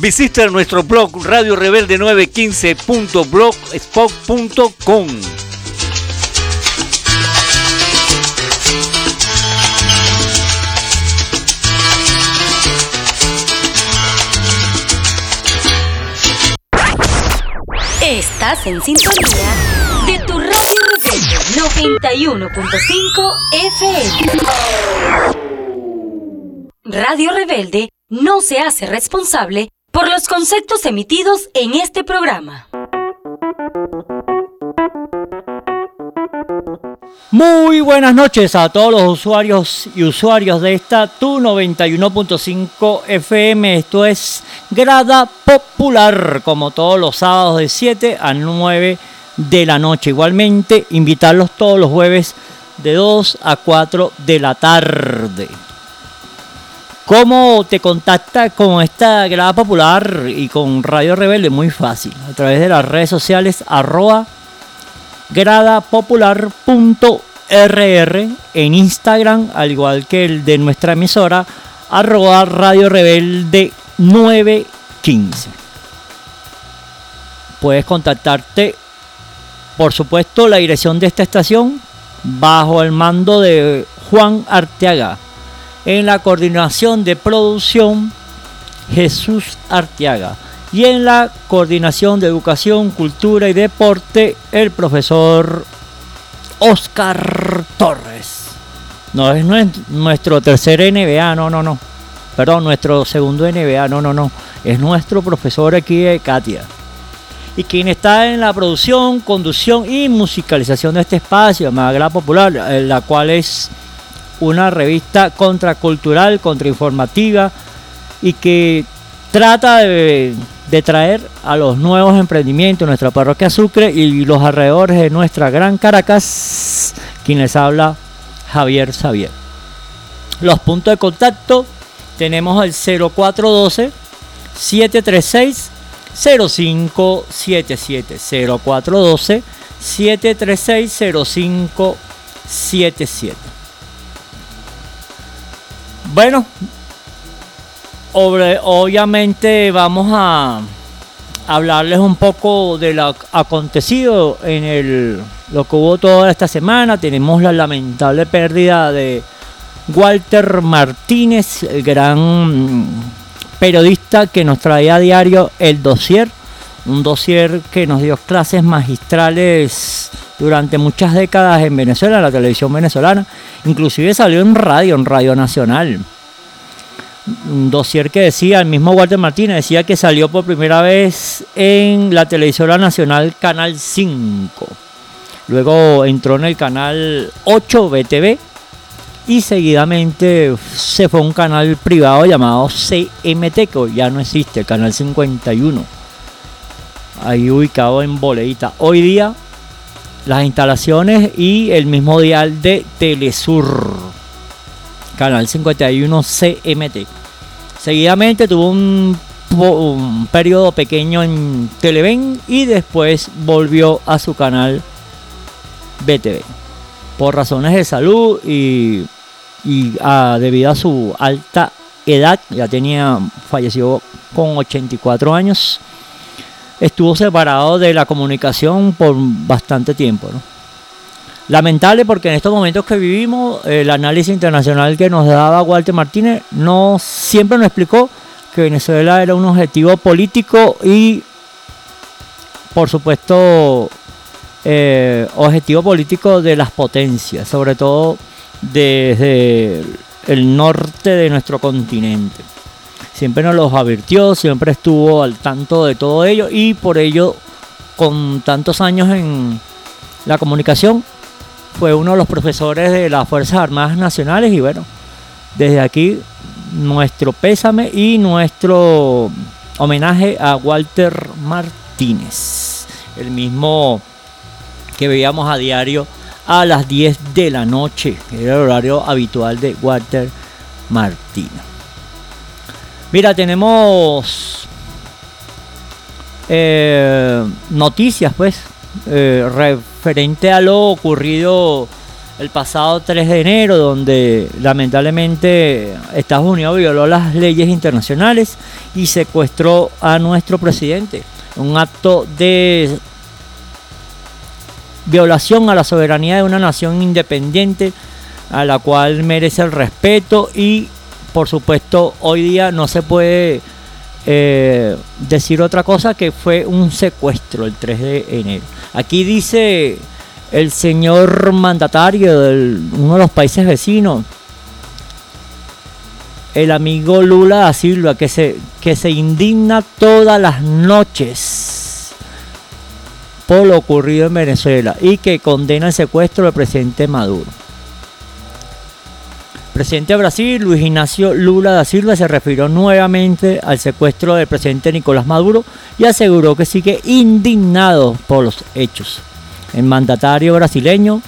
Visita nuestro blog Radio Rebelde 915.blogspot.com. Estás en sintonía de tu radio rebelde 91.5 FM. Radio Rebelde no se hace responsable por los conceptos emitidos en este programa. Muy buenas noches a todos los usuarios y usuarios de esta Tu 91.5 FM. Esto es Grada Popular, como todos los sábados de 7 a 9 de la noche. Igualmente, invitarlos todos los jueves de 2 a 4 de la tarde. ¿Cómo te contacta con esta grada popular y con Radio Rebelde? Muy fácil. A través de las redes sociales arroba gradapopular.rr en Instagram, al igual que el de nuestra emisora, arroba Radio Rebelde 915. Puedes contactarte, por supuesto, la dirección de esta estación bajo el mando de Juan Arteaga. En la coordinación de producción, Jesús Arteaga y en la coordinación de educación, cultura y deporte, el profesor Oscar Torres. No es nuestro tercer NBA, no, no, no. Perdón, nuestro segundo NBA, no, no, no. Es nuestro profesor aquí de Katia. Y quien está en la producción, conducción y musicalización de este espacio, Magra Popular, eh, la cual es una revista contracultural, contrainformativa y que trata de traer a los nuevos emprendimientos nuestra parroquia Sucre y los alrededores de nuestra gran Caracas, quien les habla Javier Xavier. Los puntos de contacto tenemos el 0412 736 0577 0412 736 0577 Bueno, obviamente vamos a hablarles un poco de lo acontecido en el lo que hubo toda esta semana. Tenemos la lamentable pérdida de Walter Martínez, el gran periodista que nos traía a diario el dossier, un dossier que nos dio clases magistrales durante muchas décadas en Venezuela, en la televisión venezolana, inclusive salió en radio, en Radio Nacional un dossier que decía, el mismo Walter Martínez decía que salió por primera vez en la televisora nacional Canal 5. Luego entró en el canal 8 BTV y seguidamente se fue a un canal privado llamado CMT, que ya no existe, el canal 51. Ahí ubicado en Boleita. Hoy día las instalaciones y el mismo dial de Telesur. Canal 51 CMT. Seguidamente tuvo un, periodo pequeño en Televen y después volvió a su canal BTV. Por razones de salud y, ah, debido a su alta edad, ya tenía, falleció con 84 años, estuvo separado de la comunicación por bastante tiempo. Lamentable porque en estos momentos que vivimos, el análisis internacional que nos daba Walter Martínez no siempre nos explicó que Venezuela era un objetivo político y, por supuesto, eh, objetivo político de las potencias, sobre todo desde el norte de nuestro continente. Siempre nos los advirtió, siempre estuvo al tanto de todo ello y por ello, con tantos años en la comunicación, fue uno de los profesores de las Fuerzas Armadas Nacionales y bueno, desde aquí nuestro pésame y nuestro homenaje a Walter Martínez, el mismo que veíamos a diario a las 10 de la noche, era el horario habitual de Walter Martínez. Mira, tenemos eh, noticias pues eh, referente a lo ocurrido el pasado 3 de enero, donde lamentablemente Estados Unidos violó las leyes internacionales y secuestró a nuestro presidente. Un acto de violación a la soberanía de una nación independiente a la cual merece el respeto y por supuesto hoy día no se puede eh, decir otra cosa que fue un secuestro el 3 de enero. Aquí dice el señor mandatario de uno de los países vecinos, el amigo Lula da Silva, que se, que se indigna todas las noches por lo ocurrido en Venezuela y que condena el secuestro del presidente Maduro. Presidente de Brasil, Luis Ignacio Lula da Silva, se refirió nuevamente al secuestro del presidente Nicolás Maduro y aseguró que sigue indignado por los hechos. El mandatario brasileño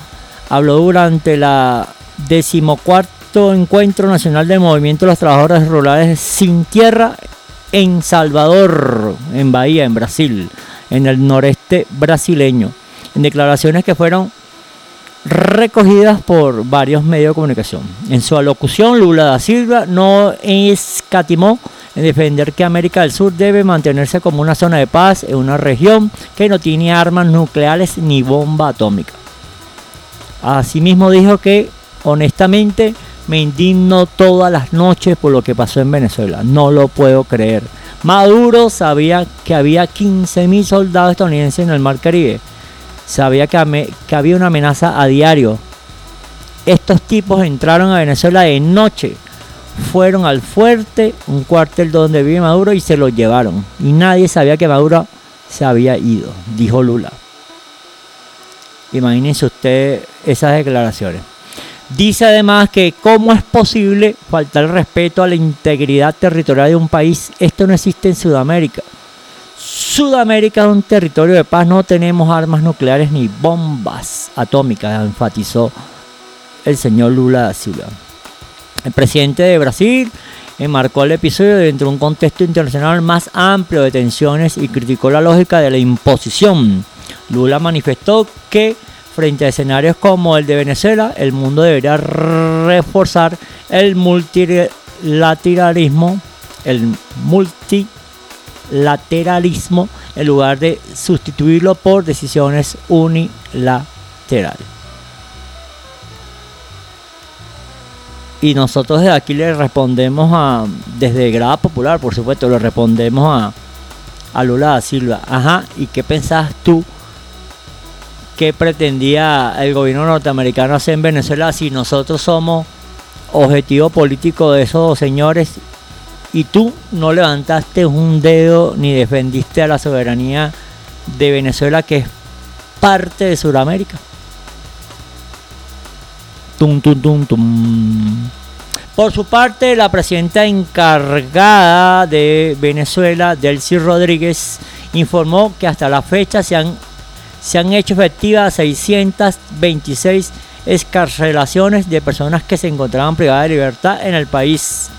habló durante la decimocuarto encuentro nacional del movimiento de los trabajadores rurales sin tierra en Salvador, en Bahía, en Brasil, en el noreste brasileño, en declaraciones que fueron recogidas por varios medios de comunicación. En su alocución, Lula da Silva no escatimó en defender que América del Sur debe mantenerse como una zona de paz en una región que no tiene armas nucleares ni bomba atómica. Asimismo dijo que honestamente me indigno todas las noches por lo que pasó en Venezuela. No lo puedo creer. Maduro sabía que había 15.000 soldados estadounidenses en el Mar Caribe. Sabía que, había una amenaza a diario. Estos tipos entraron a Venezuela de noche fueron al fuerte, un cuartel donde vive Maduro, y se lo llevaron. Y nadie sabía que Maduro se había ido, dijo Lula. Imagínense usted esas declaraciones. Dice además que cómo es posible faltar respeto a la integridad territorial de un país. Esto no existe en Sudamérica. Sudamérica es un territorio de paz, no tenemos armas nucleares ni bombas atómicas, enfatizó el señor Lula da Silva. El presidente de Brasil enmarcó el episodio dentro de un contexto internacional más amplio de tensiones y criticó la lógica de la imposición. Lula manifestó que frente a escenarios como el de Venezuela, el mundo debería reforzar el multilateralismo, el multilateralismo en lugar de sustituirlo por decisiones unilaterales. Y nosotros desde aquí le respondemos a, desde Grada Popular, por supuesto, le respondemos a, a Lula da Silva. Ajá, ¿y qué pensás tú que pretendía el gobierno norteamericano hacer en Venezuela si nosotros somos objetivo político de esos señores y tú no levantaste un dedo ni defendiste a la soberanía de Venezuela que es parte de Sudamérica? Por su parte, la presidenta encargada de Venezuela, Delcy Rodríguez, informó que hasta la fecha se han, se han hecho efectivas 626 escarcelaciones de personas que se encontraban privadas de libertad en el país.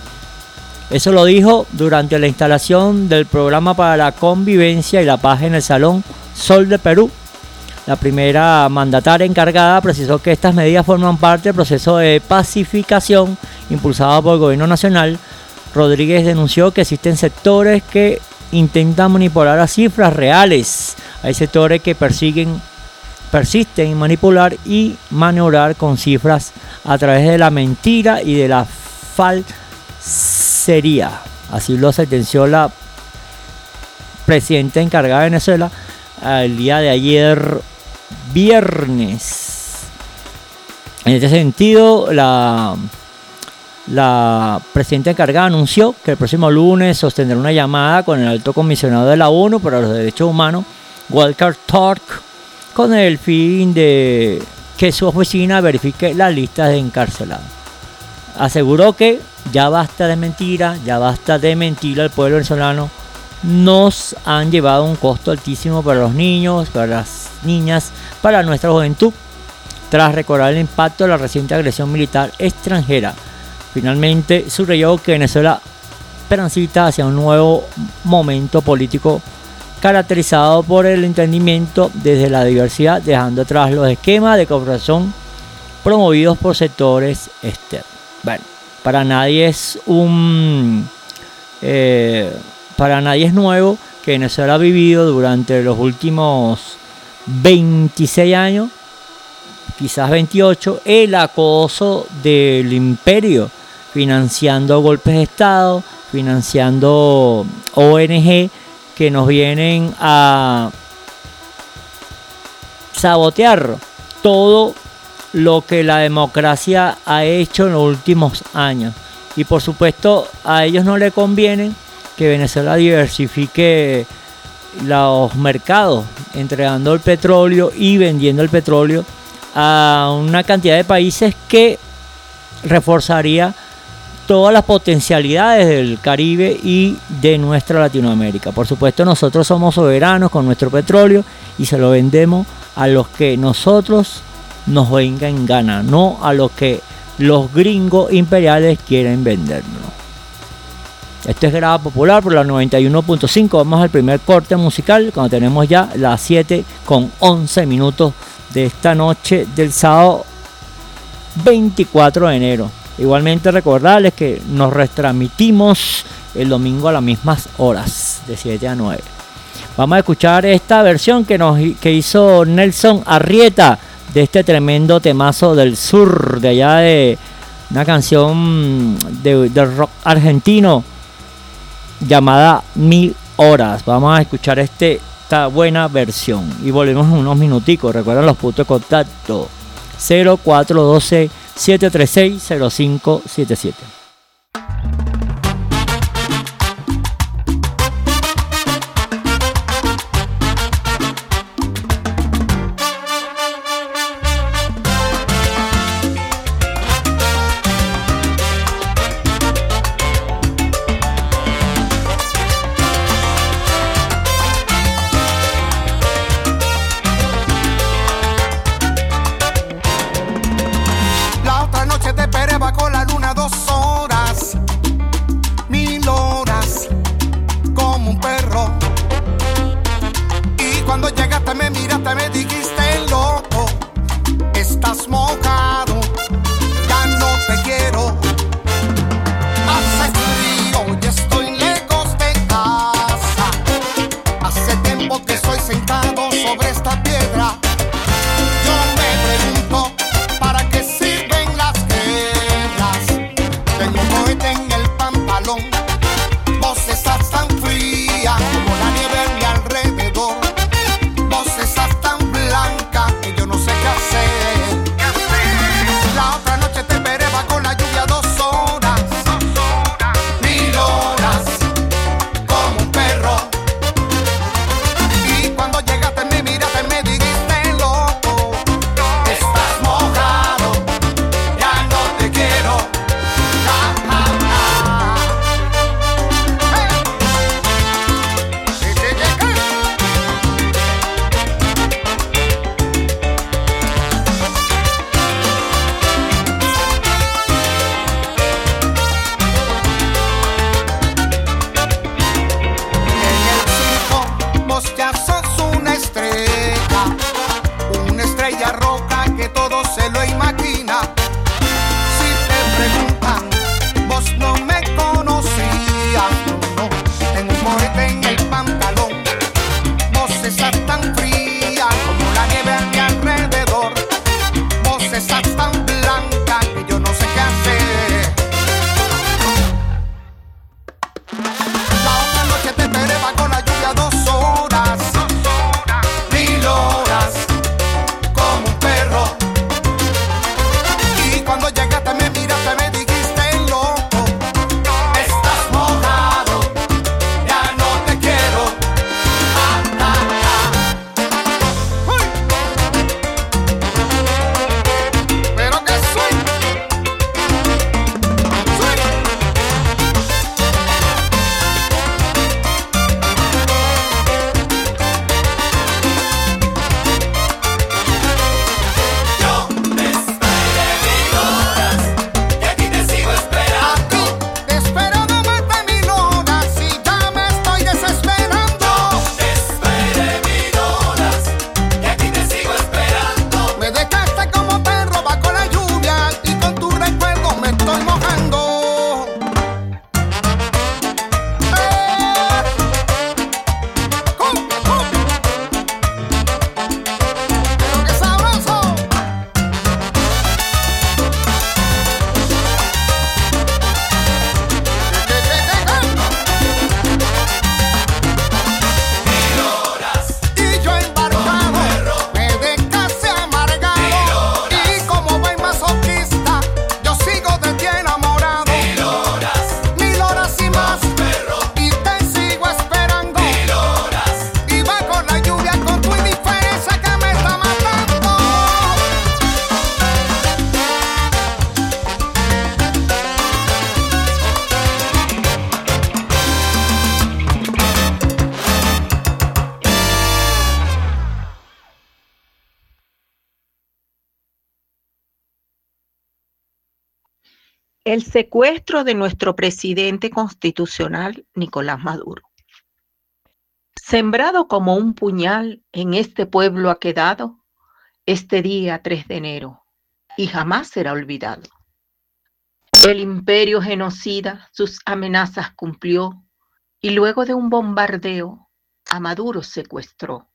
Eso lo dijo durante la instalación del programa para la convivencia y la paz en el Salón Sol de Perú, la primera mandataria encargada precisó que estas medidas forman parte del proceso de pacificación impulsado por el gobierno nacional. Rodríguez denunció que existen sectores que intentan manipular las cifras reales. Hay sectores que persiguen, persisten en manipular y maniobrar con cifras a través de la mentira y de la falsería. Así lo sentenció la presidenta encargada de Venezuela el día de ayer viernes. En este sentido, la, la presidenta encargada anunció que el próximo lunes sostendrá una llamada con el alto comisionado de la ONU para los Derechos Humanos, Walker Turk, con el fin de que su oficina verifique la lista de encarcelados. Aseguró que ya basta de mentira, ya basta de mentir al pueblo venezolano. Nos han llevado un costo altísimo para los niños, para las niñas, para nuestra juventud, tras recordar el impacto de la reciente agresión militar extranjera. Finalmente, subrayó que Venezuela transita hacia un nuevo momento político caracterizado por el entendimiento desde la diversidad, dejando atrás los esquemas de cooperación promovidos por sectores externos. Bueno, para nadie es un... Eh, para nadie es nuevo que Venezuela ha vivido durante los últimos 26 años, quizás 28, el acoso del imperio, financiando golpes de Estado, financiando ONG que nos vienen a sabotear todo lo que la democracia ha hecho en los últimos años. Y por supuesto a ellos no le conviene que Venezuela diversifique los mercados, entregando el petróleo y vendiendo el petróleo a una cantidad de países que reforzaría todas las potencialidades del Caribe y de nuestra Latinoamérica. Por supuesto, nosotros somos soberanos con nuestro petróleo y se lo vendemos a los que nosotros nos venga en gana, no a los que los gringos imperiales quieren vendernos. Esto es Grada Popular por la 91.5. Vamos al primer corte musical cuando tenemos ya las 7 con 11 minutos de esta noche del sábado 24 de enero. Igualmente recordarles que nos retransmitimos el domingo a las mismas horas, de 7 a 9. Vamos a escuchar esta versión que, nos, que hizo Nelson Arrieta de este tremendo temazo del sur, de allá de una canción de, rock argentino llamada Mil Horas. Vamos a escuchar este, esta buena versión y volvemos en unos minuticos. Recuerden los puntos de contacto 0412 736 0577. El secuestro de nuestro presidente constitucional, Nicolás Maduro. Sembrado como un puñal en este pueblo ha quedado este día 3 de enero y jamás será olvidado. El imperio genocida sus amenazas cumplió y luego de un bombardeo a Maduro secuestró.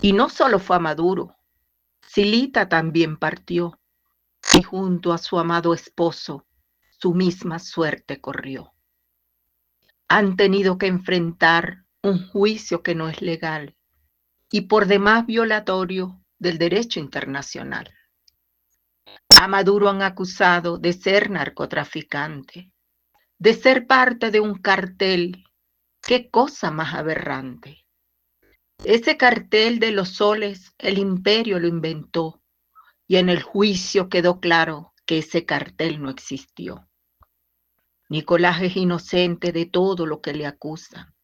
Y no solo fue a Maduro, Silita también partió y junto a su amado esposo su misma suerte corrió. Han tenido que enfrentar un juicio que no es legal y por demás violatorio del derecho internacional. A Maduro han acusado de ser narcotraficante, de ser parte de un cartel. Qué cosa más aberrante. Ese cartel de los soles el imperio lo inventó y en el juicio quedó claro que ese cartel no existió. Nicolás es inocente de todo lo que le acusa.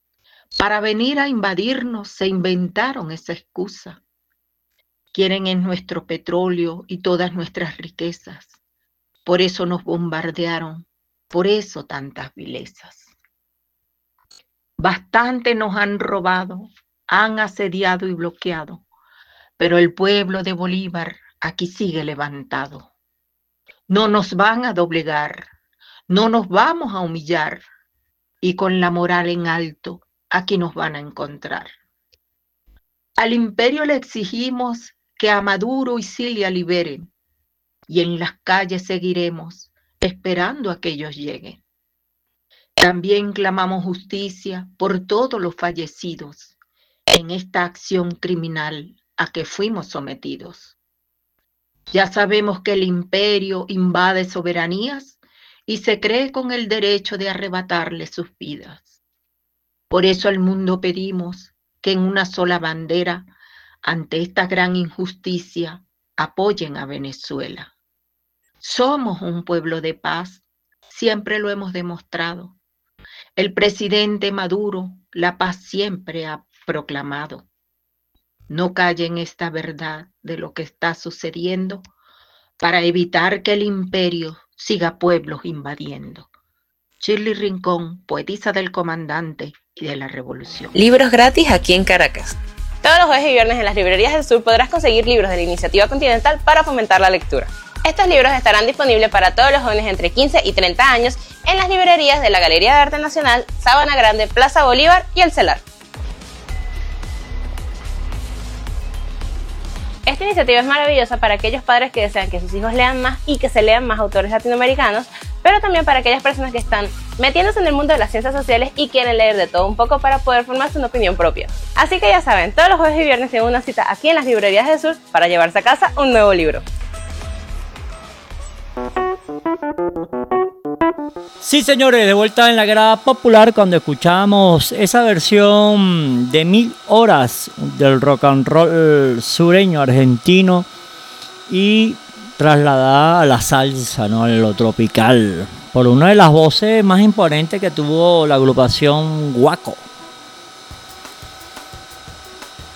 Para venir a invadirnos se inventaron esa excusa. Quieren en nuestro petróleo y todas nuestras riquezas. Por eso nos bombardearon, por eso tantas vilezas. Bastante nos han robado, han asediado y bloqueado, pero el pueblo de Bolívar aquí sigue levantado. No nos van a doblegar, no nos vamos a humillar y con la moral en alto aquí nos van a encontrar. Al imperio le exigimos que a Maduro y Cilia liberen y en las calles seguiremos esperando a que ellos lleguen. También clamamos justicia por todos los fallecidos en esta acción criminal a que fuimos sometidos. Ya sabemos que el imperio invade soberanías y se cree con el derecho de arrebatarle sus vidas. Por eso al mundo pedimos que en una sola bandera, ante esta gran injusticia, apoyen a Venezuela. Somos un pueblo de paz, siempre lo hemos demostrado. El presidente Maduro la paz siempre ha proclamado. No callen esta verdad de lo que está sucediendo para evitar que el imperio siga pueblos invadiendo. Shirley Rincón, poetisa del comandante y de la revolución. Libros gratis aquí en Caracas. Todos los jueves y viernes en las librerías del sur podrás conseguir libros de la Iniciativa Continental para fomentar la lectura. Estos libros estarán disponibles para todos los jóvenes entre 15 y 30 años en las librerías de la Galería de Arte Nacional, Sabana Grande, Plaza Bolívar y El Celar. Esta iniciativa es maravillosa para aquellos padres que desean que sus hijos lean más y que se lean más autores latinoamericanos, pero también para aquellas personas que están metiéndose en el mundo de las ciencias sociales y quieren leer de todo un poco para poder formarse una opinión propia. Así que ya saben, todos los jueves y viernes tienen una cita aquí en las librerías de Sur para llevarse a casa un nuevo libro. Sí, señores, de vuelta en la grada popular cuando escuchamos esa versión de mil horas del rock and roll sureño argentino y trasladada a la salsa, ¿no? a lo tropical, por una de las voces más imponentes que tuvo la agrupación Guaco.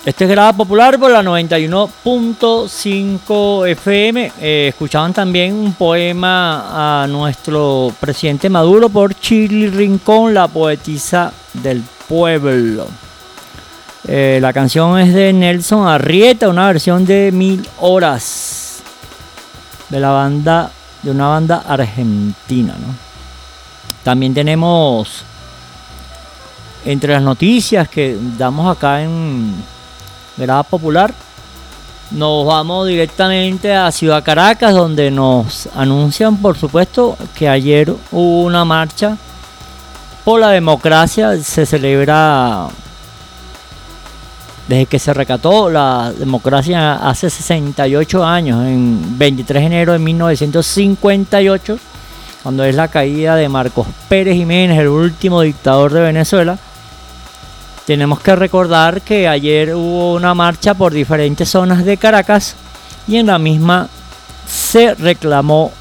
Este es Grada Popular por la 91.5 FM. Eh, escuchaban también un poema a nuestro presidente Maduro por Chile Rincón, la poetisa del pueblo. Eh, la canción es de Nelson Arrieta, una versión de Mil Horas de la banda, de una banda argentina. También tenemos entre las noticias que damos acá en Grada Popular. Nos vamos directamente a Ciudad Caracas, donde nos anuncian, por supuesto, que ayer hubo una marcha por la democracia. Se celebra desde que se recató la democracia hace 68 años, en 23 de enero de 1958, cuando es la caída de Marcos Pérez Jiménez, el último dictador de Venezuela tenemos que recordar que ayer hubo una marcha por diferentes zonas de Caracas y en la misma se reclamó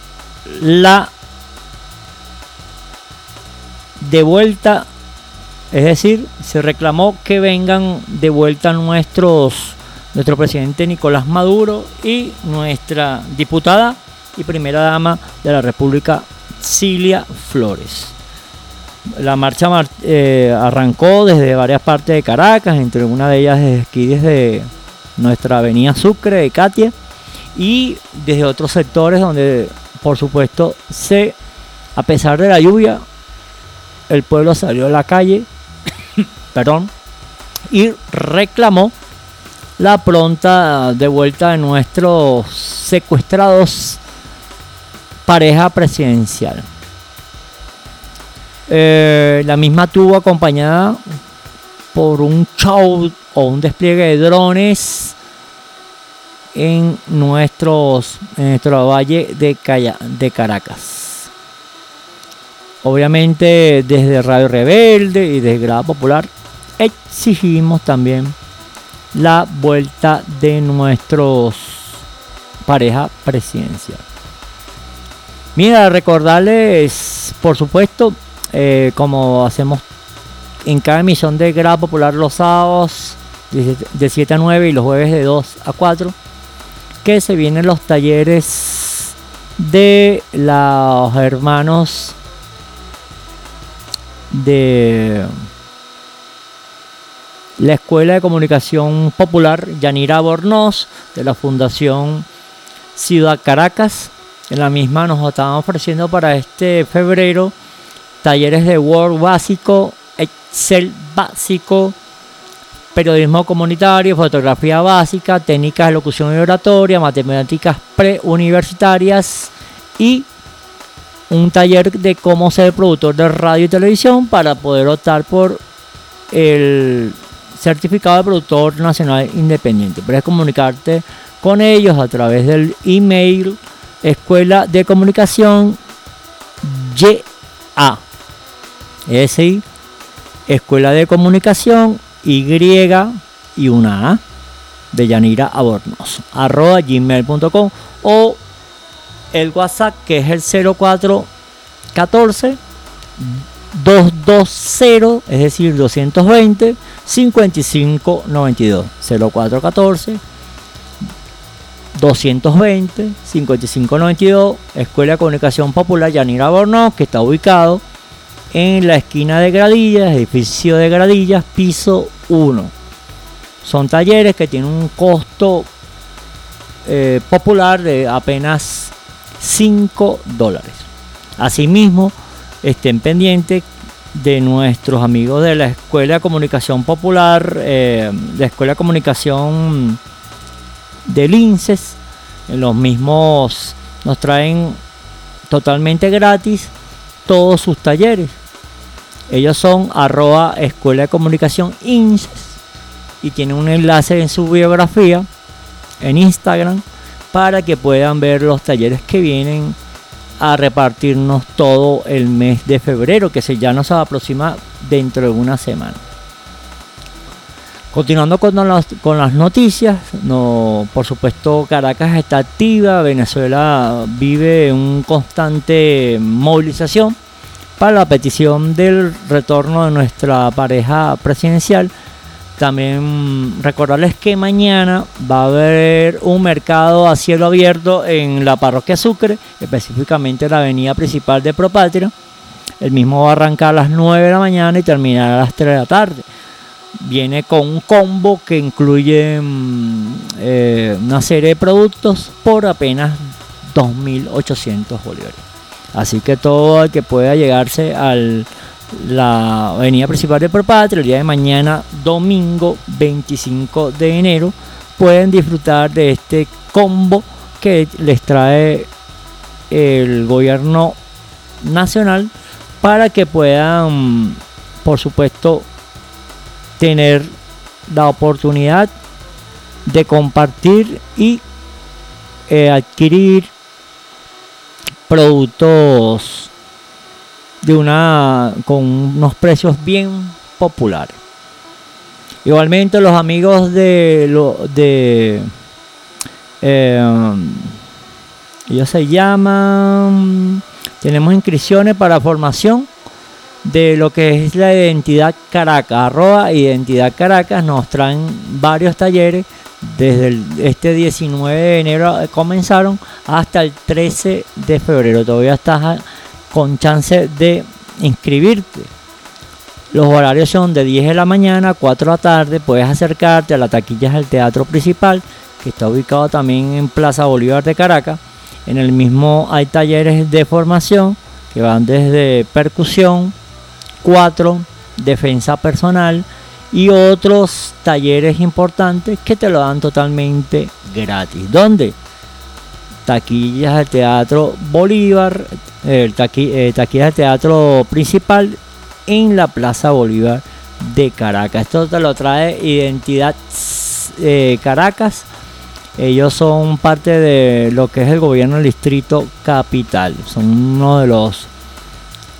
la de vuelta, es decir, se reclamó que vengan de vuelta nuestros nuestro presidente Nicolás Maduro y nuestra diputada y primera dama de la República Cilia Flores. La marcha mar- eh, arrancó desde varias partes de Caracas, entre una de ellas desde aquí desde nuestra avenida Sucre de Katia y desde otros sectores donde por supuesto se a pesar de la lluvia el pueblo salió a la calle perdón y reclamó la pronta devuelta de nuestros secuestrados pareja presidencial. Eh, la misma tuvo acompañada por un show o un despliegue de drones en nuestros en nuestro valle de, Calla- de Caracas. Obviamente desde Radio Rebelde y desde Grada Popular exigimos también la vuelta de nuestros pareja presidencial. Mira, recordarles, por supuesto, eh, como hacemos en cada emisión de Grada Popular los sábados de de 7 a 9 y los jueves de 2 a 4, que se vienen los talleres de los hermanos de la Escuela de Comunicación Popular Yanira Bornoz de la Fundación Ciudad Caracas. En la misma nos estaban ofreciendo para este febrero talleres de Word básico, Excel básico, periodismo comunitario, fotografía básica, técnicas de locución y oratoria, matemáticas preuniversitarias y un taller de cómo ser productor de radio y televisión para poder optar por el certificado de productor nacional independiente. Puedes comunicarte con ellos a través del email escuela de comunicación YA. Es decir, escuela de comunicación Y y una A de Yanira Abornos arroba gmail.com o el WhatsApp que es el 0414 220, es decir, 220 55 92 0414 220 55 92 Escuela de Comunicación Popular Yanira Borno que está ubicado en la esquina de Gradillas, edificio de Gradillas, piso 1. Son talleres que tienen un costo eh, popular de apenas 5 dólares. Asimismo, estén pendientes de nuestros amigos de la Escuela de Comunicación Popular, eh, la Escuela de Comunicación del INSES. Los mismos nos traen totalmente gratis todos sus talleres. Ellos son arroba Escuela de Comunicación INSES y tienen un enlace en su biografía en Instagram para que puedan ver los talleres que vienen a repartirnos todo el mes de febrero, que se ya nos aproxima dentro de una semana. Continuando con las, noticias, no, por supuesto Caracas está activa, Venezuela vive en constante movilización para la petición del retorno de nuestra pareja presidencial. También recordarles que mañana va a haber un mercado a cielo abierto en la parroquia Sucre, específicamente en la avenida principal de Propatria. El mismo va a arrancar a las 9 de la mañana y terminará a las 3 de la tarde. Viene con un combo que incluye mm, eh, una serie de productos por apenas 2.800 bolívares. Así que todo el que pueda llegarse a la avenida principal de Propatria el día de mañana, domingo 25 de enero, pueden disfrutar de este combo que les trae el gobierno nacional para que puedan, por supuesto, tener la oportunidad de compartir y eh, adquirir productos de una con unos precios bien populares. Igualmente los amigos de lo de eh, ellos se llaman tenemos inscripciones para formación de lo que es la identidad Caracas, arroba identidad Caracas, nos traen varios talleres desde el- este 19 de enero comenzaron hasta el 13 de febrero. Todavía estás con chance de inscribirte. Los horarios son de 10 de la mañana a 4 de la tarde. Puedes acercarte a la taquilla del teatro principal, que está ubicado también en Plaza Bolívar de Caracas. En el mismo hay talleres de formación que van desde percusión, 4, defensa personal y otros talleres importantes que te lo dan totalmente gratis. ¿Dónde? Taquillas del Teatro Bolívar, el eh, taquillas del Teatro Principal en la Plaza Bolívar de Caracas. Esto te lo trae Identidad eh, Caracas. Ellos son parte de lo que es el gobierno del distrito capital. Son uno de los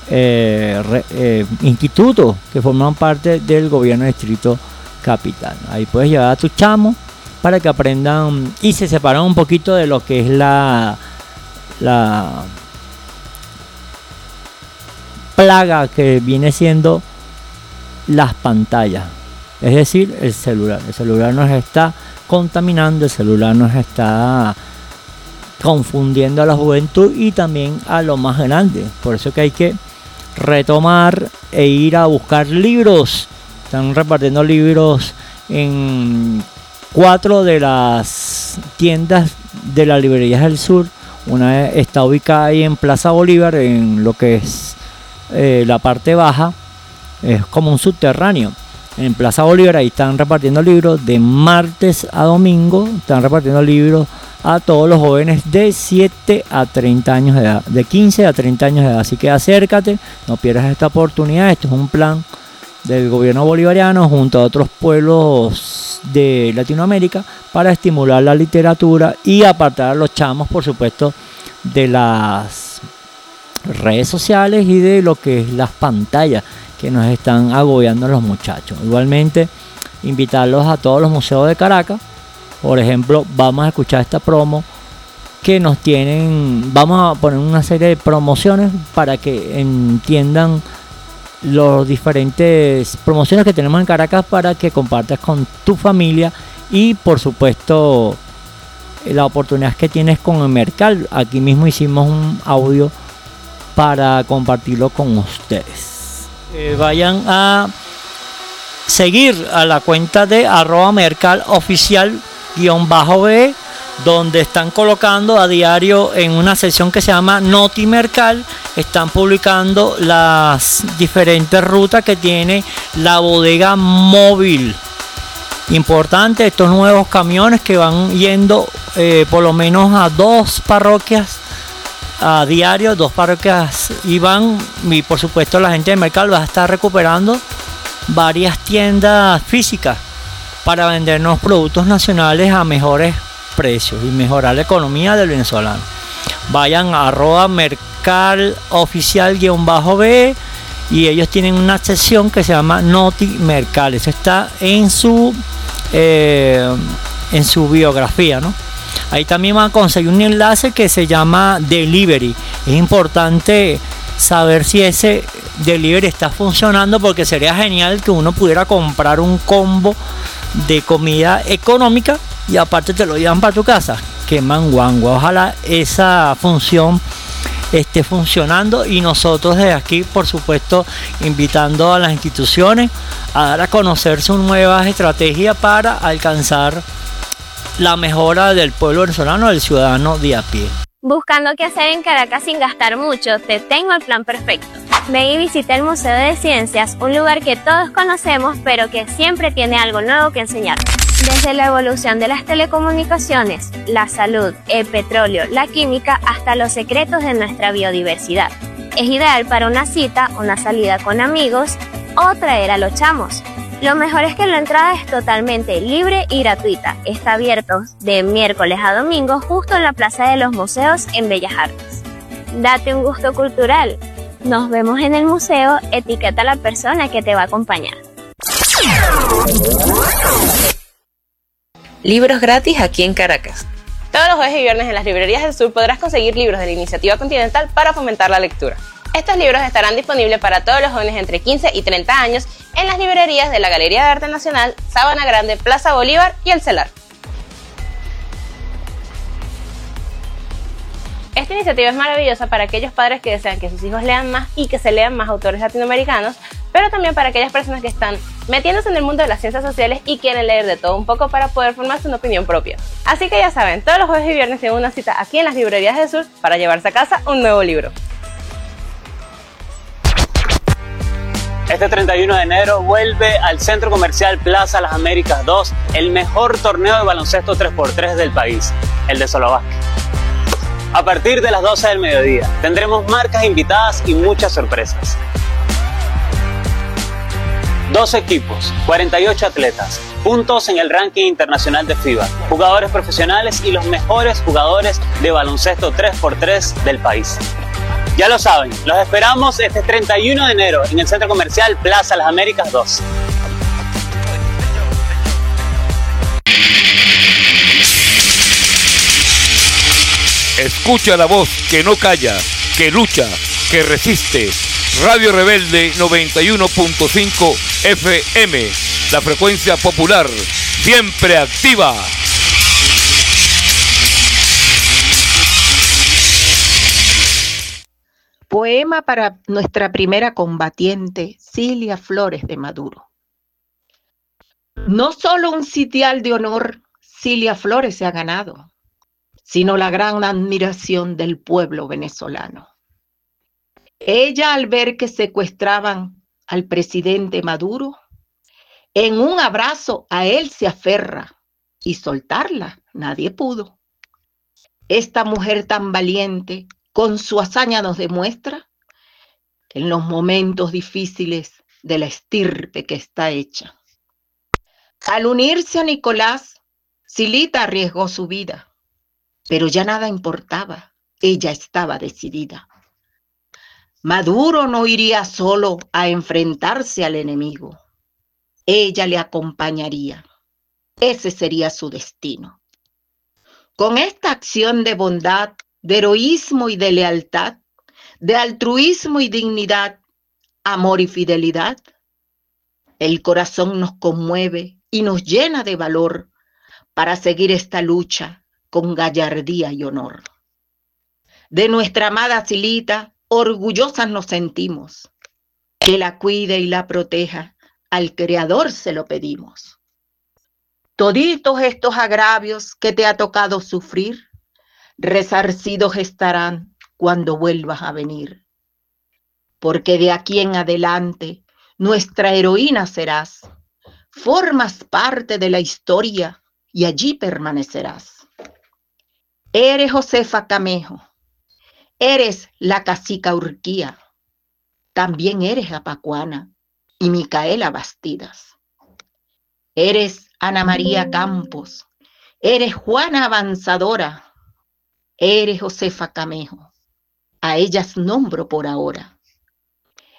eh, eh, institutos que forman parte del gobierno del distrito capital. Ahí puedes llevar a tu chamo para que aprendan y se separan un poquito de lo que es la, la plaga que viene siendo las pantallas. Es decir, el celular. El celular nos está contaminando, el celular nos está confundiendo a la juventud y también a lo más grande. Por eso que hay que retomar e ir a buscar libros. Están repartiendo libros en cuatro de las tiendas de las librerías del sur. Una está ubicada ahí en Plaza Bolívar, en lo que es eh, la parte baja. Es como un subterráneo. En Plaza Bolívar ahí están repartiendo libros de martes a domingo. Están repartiendo libros a todos los jóvenes de 7 a 30 años de edad, de 15 a 30 años de edad. Así que acércate, no pierdas esta oportunidad. Esto es un plan del gobierno bolivariano junto a otros pueblos de Latinoamérica para estimular la literatura y apartar a los chamos, por supuesto, de las redes sociales y de lo que es las pantallas que nos están agobiando los muchachos. Igualmente, invitarlos a todos los museos de Caracas por ejemplo, vamos a escuchar esta promo que nos tienen, vamos a poner una serie de promociones para que entiendan los diferentes promociones que tenemos en Caracas para que compartas con tu familia y por supuesto la oportunidad que tienes con el Mercal. Aquí mismo hicimos un audio para compartirlo con ustedes. Eh, vayan a seguir a la cuenta de arroba mercal oficial B, donde están colocando a diario en una sección que se llama Noti Mercal, están publicando las diferentes rutas que tiene la bodega móvil. Importante estos nuevos camiones que van yendo eh, por lo menos a dos parroquias a diario, dos parroquias y van, y por supuesto la gente de Mercal va a estar recuperando varias tiendas físicas para vendernos productos nacionales a mejores precios y mejorar la economía del venezolano. Vayan a arroba mercal oficial-b y ellos tienen una sección que se llama Noti Mercal. Eso está en su, eh, en su biografía, ¿no? Ahí también van a conseguir un enlace que se llama Delivery. Es importante saber si ese delivery está funcionando porque sería genial que uno pudiera comprar un combo de comida económica y aparte te lo llevan para tu casa. Que manguangua. Ojalá esa función esté funcionando y nosotros desde aquí, por supuesto, invitando a las instituciones a dar a conocer sus nuevas estrategias para alcanzar la mejora del pueblo venezolano, del ciudadano de a pie. Buscando qué hacer en Caracas sin gastar mucho, te tengo el plan perfecto. Ven y visita el Museo de Ciencias, un lugar que todos conocemos pero que siempre tiene algo nuevo que enseñar. Desde la evolución de las telecomunicaciones, la salud, el petróleo, la química, hasta los secretos de nuestra biodiversidad. Es ideal para una cita, una salida con amigos o traer a los chamos. Lo mejor es que la entrada es totalmente libre y gratuita. Está abierto de miércoles a domingo justo en la Plaza de los Museos en Bellas Artes. Date un gusto cultural. Nos vemos en el museo. Etiqueta a la persona que te va a acompañar. Libros gratis aquí en Caracas. Todos los jueves y viernes en las librerías del sur podrás conseguir libros de la Iniciativa Continental para fomentar la lectura. Estos libros estarán disponibles para todos los jóvenes entre 15 y 30 años en las librerías de la Galería de Arte Nacional, Sabana Grande, Plaza Bolívar y El Celar. Esta iniciativa es maravillosa para aquellos padres que desean que sus hijos lean más y que se lean más autores latinoamericanos, pero también para aquellas personas que están metiéndose en el mundo de las ciencias sociales y quieren leer de todo un poco para poder formarse una opinión propia. Así que ya saben, todos los jueves y viernes tienen una cita aquí en las librerías de Sur para llevarse a casa un nuevo libro. Este 31 de enero vuelve al Centro Comercial Plaza Las Américas 2 el mejor torneo de baloncesto 3x3 del país, el de Solo A partir de las 12 del mediodía tendremos marcas invitadas y muchas sorpresas. Dos equipos, 48 atletas, puntos en el ranking internacional de FIBA, jugadores profesionales y los mejores jugadores de baloncesto 3x3 del país. Ya lo saben, los esperamos este 31 de enero en el Centro Comercial Plaza Las Américas 2. Escucha la voz que no calla, que lucha, que resiste. Radio Rebelde 91.5 FM, la frecuencia popular, siempre activa. Poema para nuestra primera combatiente, Cilia Flores de Maduro. No solo un sitial de honor Cilia Flores se ha ganado, sino la gran admiración del pueblo venezolano. Ella al ver que secuestraban al presidente Maduro, en un abrazo a él se aferra y soltarla nadie pudo. Esta mujer tan valiente con su hazaña nos demuestra en los momentos difíciles de la estirpe que está hecha. Al unirse a Nicolás, Silita arriesgó su vida, pero ya nada importaba, ella estaba decidida. Maduro no iría solo a enfrentarse al enemigo, ella le acompañaría. Ese sería su destino. Con esta acción de bondad de heroísmo y de lealtad, de altruismo y dignidad, amor y fidelidad. El corazón nos conmueve y nos llena de valor para seguir esta lucha con gallardía y honor. De nuestra amada Silita, orgullosas nos sentimos. Que la cuide y la proteja, al Creador se lo pedimos. Toditos estos agravios que te ha tocado sufrir, resarcidos estarán cuando vuelvas a venir. Porque de aquí en adelante nuestra heroína serás. Formas parte de la historia y allí permanecerás. Eres Josefa Camejo, eres la cacica Urquía, también eres Apacuana y Micaela Bastidas. Eres Ana María Campos, eres Juana Avanzadora, Eres Josefa Camejo. A ellas nombro por ahora.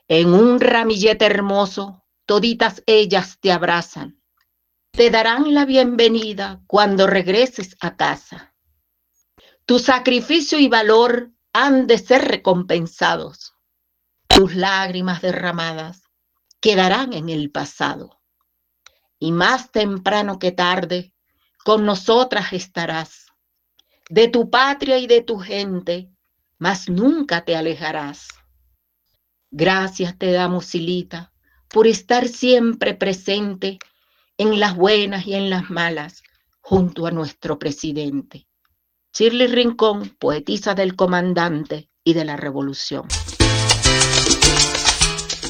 En un ramillete hermoso, toditas ellas te abrazan. Te darán la bienvenida cuando regreses a casa. Tu sacrificio y valor han de ser recompensados. Tus lágrimas derramadas quedarán en el pasado. Y más temprano que tarde, con nosotras estarás de tu patria y de tu gente, mas nunca te alejarás. Gracias te damos, Silita, por estar siempre presente en las buenas y en las malas, junto a nuestro presidente. Shirley Rincón, poetisa del comandante y de la revolución.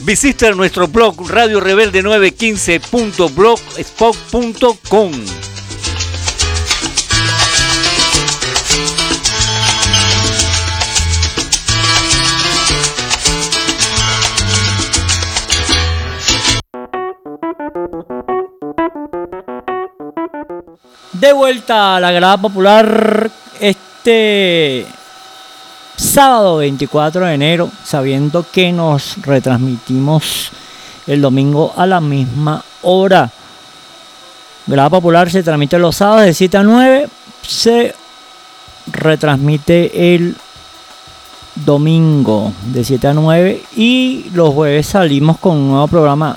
Visita nuestro blog Radio Rebelde 915.blogspot.com. De vuelta a la grada popular este sábado 24 de enero, sabiendo que nos retransmitimos el domingo a la misma hora. Grada popular se transmite los sábados de 7 a 9, se retransmite el domingo de 7 a 9 y los jueves salimos con un nuevo programa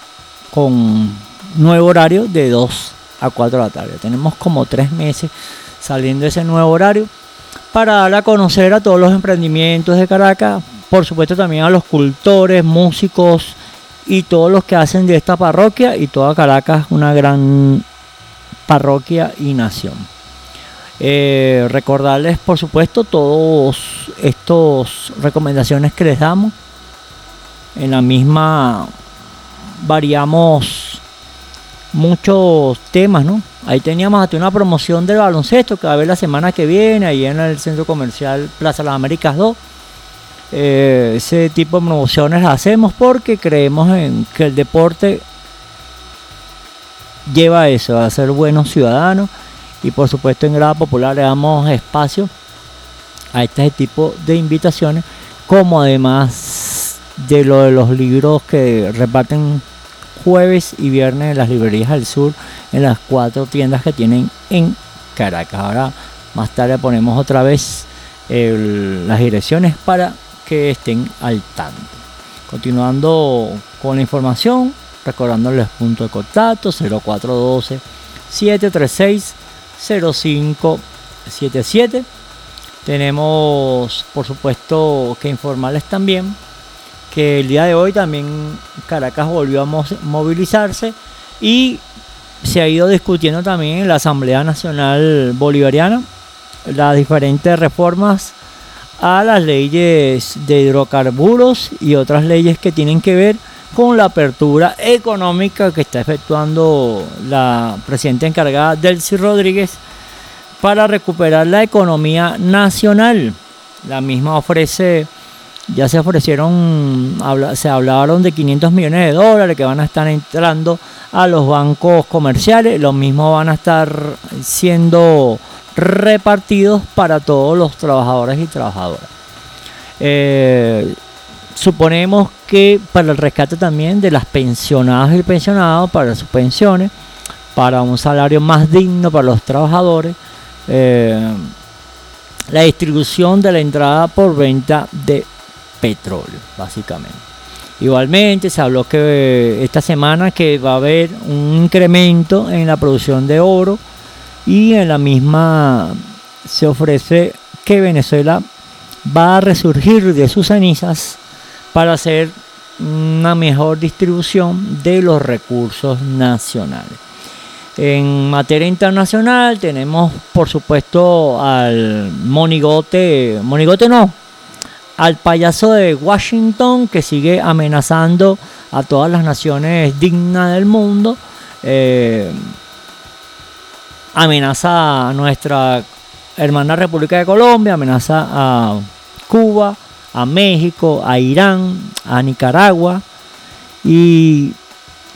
con nuevo horario de 2 a 4 de la tarde. Tenemos como tres meses saliendo ese nuevo horario para dar a conocer a todos los emprendimientos de Caracas, por supuesto también a los cultores, músicos y todos los que hacen de esta parroquia y toda Caracas una gran parroquia y nación. Eh, recordarles, por supuesto, todos estos recomendaciones que les damos. En la misma variamos muchos temas, ¿no? Ahí teníamos hasta una promoción del baloncesto que va a haber la semana que viene, ahí en el centro comercial Plaza Las Américas 2. Eh, ese tipo de promociones hacemos porque creemos en que el deporte lleva a eso, a ser buenos ciudadanos y por supuesto en Grada Popular le damos espacio a este tipo de invitaciones como además de lo de los libros que reparten jueves y viernes en las librerías del sur en las cuatro tiendas que tienen en Caracas. Ahora más tarde ponemos otra vez las direcciones para que estén al tanto. Continuando con la información, recordándoles punto de contacto 0412 736 0577. Tenemos, por supuesto, que informarles también que el día de hoy también Caracas volvió a movilizarse y se ha ido discutiendo también en la Asamblea Nacional Bolivariana las diferentes reformas a las leyes de hidrocarburos y otras leyes que tienen que ver con la apertura económica que está efectuando la presidenta encargada Delcy Rodríguez para recuperar la economía nacional. La misma ofrece, ya se ofrecieron, se hablaron de 500 millones de dólares que van a estar entrando a los bancos comerciales, los mismos van a estar siendo repartidos para todos los trabajadores y trabajadoras. Eh, Suponemos que para el rescate también de las pensionadas y pensionados, para sus pensiones, para un salario más digno para los trabajadores, eh, la distribución de la entrada por venta de petróleo, básicamente. Igualmente se habló que esta semana que va a haber un incremento en la producción de oro y en la misma se ofrece que Venezuela va a resurgir de sus cenizas para hacer una mejor distribución de los recursos nacionales. En materia internacional tenemos por supuesto al monigote, monigote no, al payaso de Washington que sigue amenazando a todas las naciones dignas del mundo. Eh, amenaza a nuestra hermana República de Colombia, amenaza a Cuba, a México, a Irán, a Nicaragua y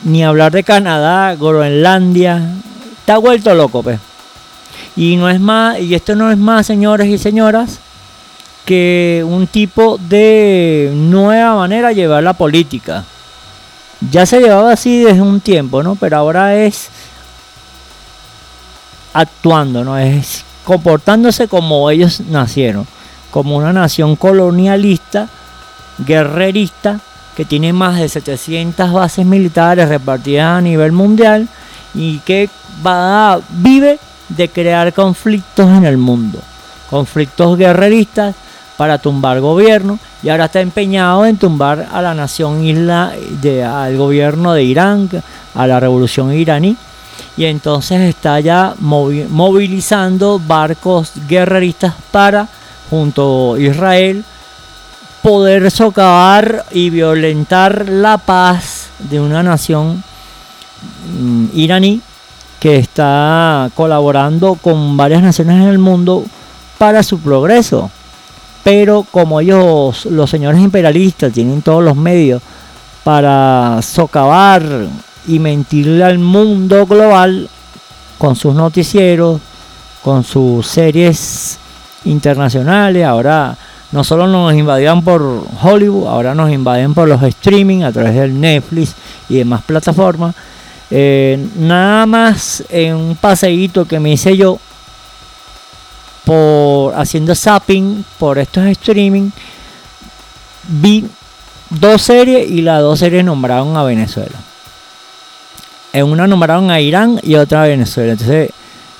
ni hablar de Canadá, Groenlandia, está vuelto loco, pues. Y no es más, y esto no es más, señores y señoras, que un tipo de nueva manera de llevar la política. Ya se llevaba así desde un tiempo, ¿no? Pero ahora es actuando, ¿no? Es comportándose como ellos nacieron como una nación colonialista, guerrerista, que tiene más de 700 bases militares repartidas a nivel mundial y que vive de crear conflictos en el mundo. Conflictos guerreristas para tumbar gobierno y ahora está empeñado en tumbar a la nación isla, de, al gobierno de Irán, a la revolución iraní. Y entonces está ya movilizando barcos guerreristas para junto a Israel, poder socavar y violentar la paz de una nación mm, iraní que está colaborando con varias naciones en el mundo para su progreso. Pero como ellos, los señores imperialistas, tienen todos los medios para socavar y mentirle al mundo global con sus noticieros, con sus series internacionales, ahora no solo nos invadían por Hollywood, ahora nos invaden por los streaming a través del Netflix y demás plataformas. Eh, nada más en un paseíto que me hice yo por haciendo zapping por estos streaming, vi dos series y las dos series nombraron a Venezuela. En una nombraron a Irán y otra a Venezuela. Entonces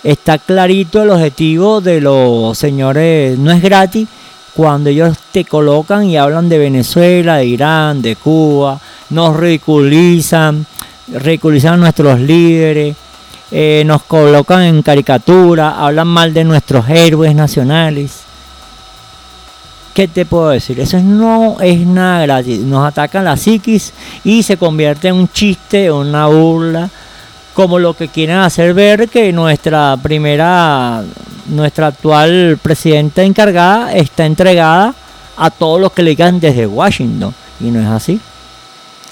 está clarito el objetivo de los señores, no es gratis, cuando ellos te colocan y hablan de Venezuela, de Irán, de Cuba, nos ridiculizan, ridiculizan a nuestros líderes, eh, nos colocan en caricatura, hablan mal de nuestros héroes nacionales. ¿Qué te puedo decir? Eso no es nada gratis. Nos atacan la psiquis y se convierte en un chiste, una burla, como lo que quieren hacer ver que nuestra primera, nuestra actual presidenta encargada está entregada a todos los que le digan desde Washington. Y no es así.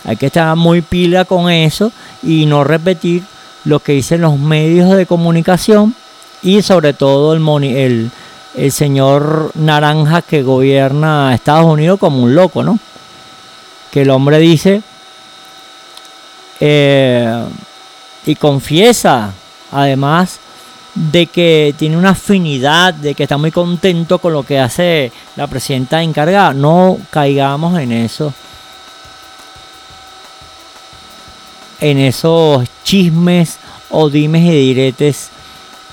Hay que estar muy pila con eso y no repetir lo que dicen los medios de comunicación y sobre todo el, el, el señor naranja que gobierna Estados Unidos como un loco, ¿no? Que el hombre dice eh, y confiesa además de que tiene una afinidad, de que está muy contento con lo que hace la presidenta encargada. No caigamos en eso. En esos chismes o dimes y diretes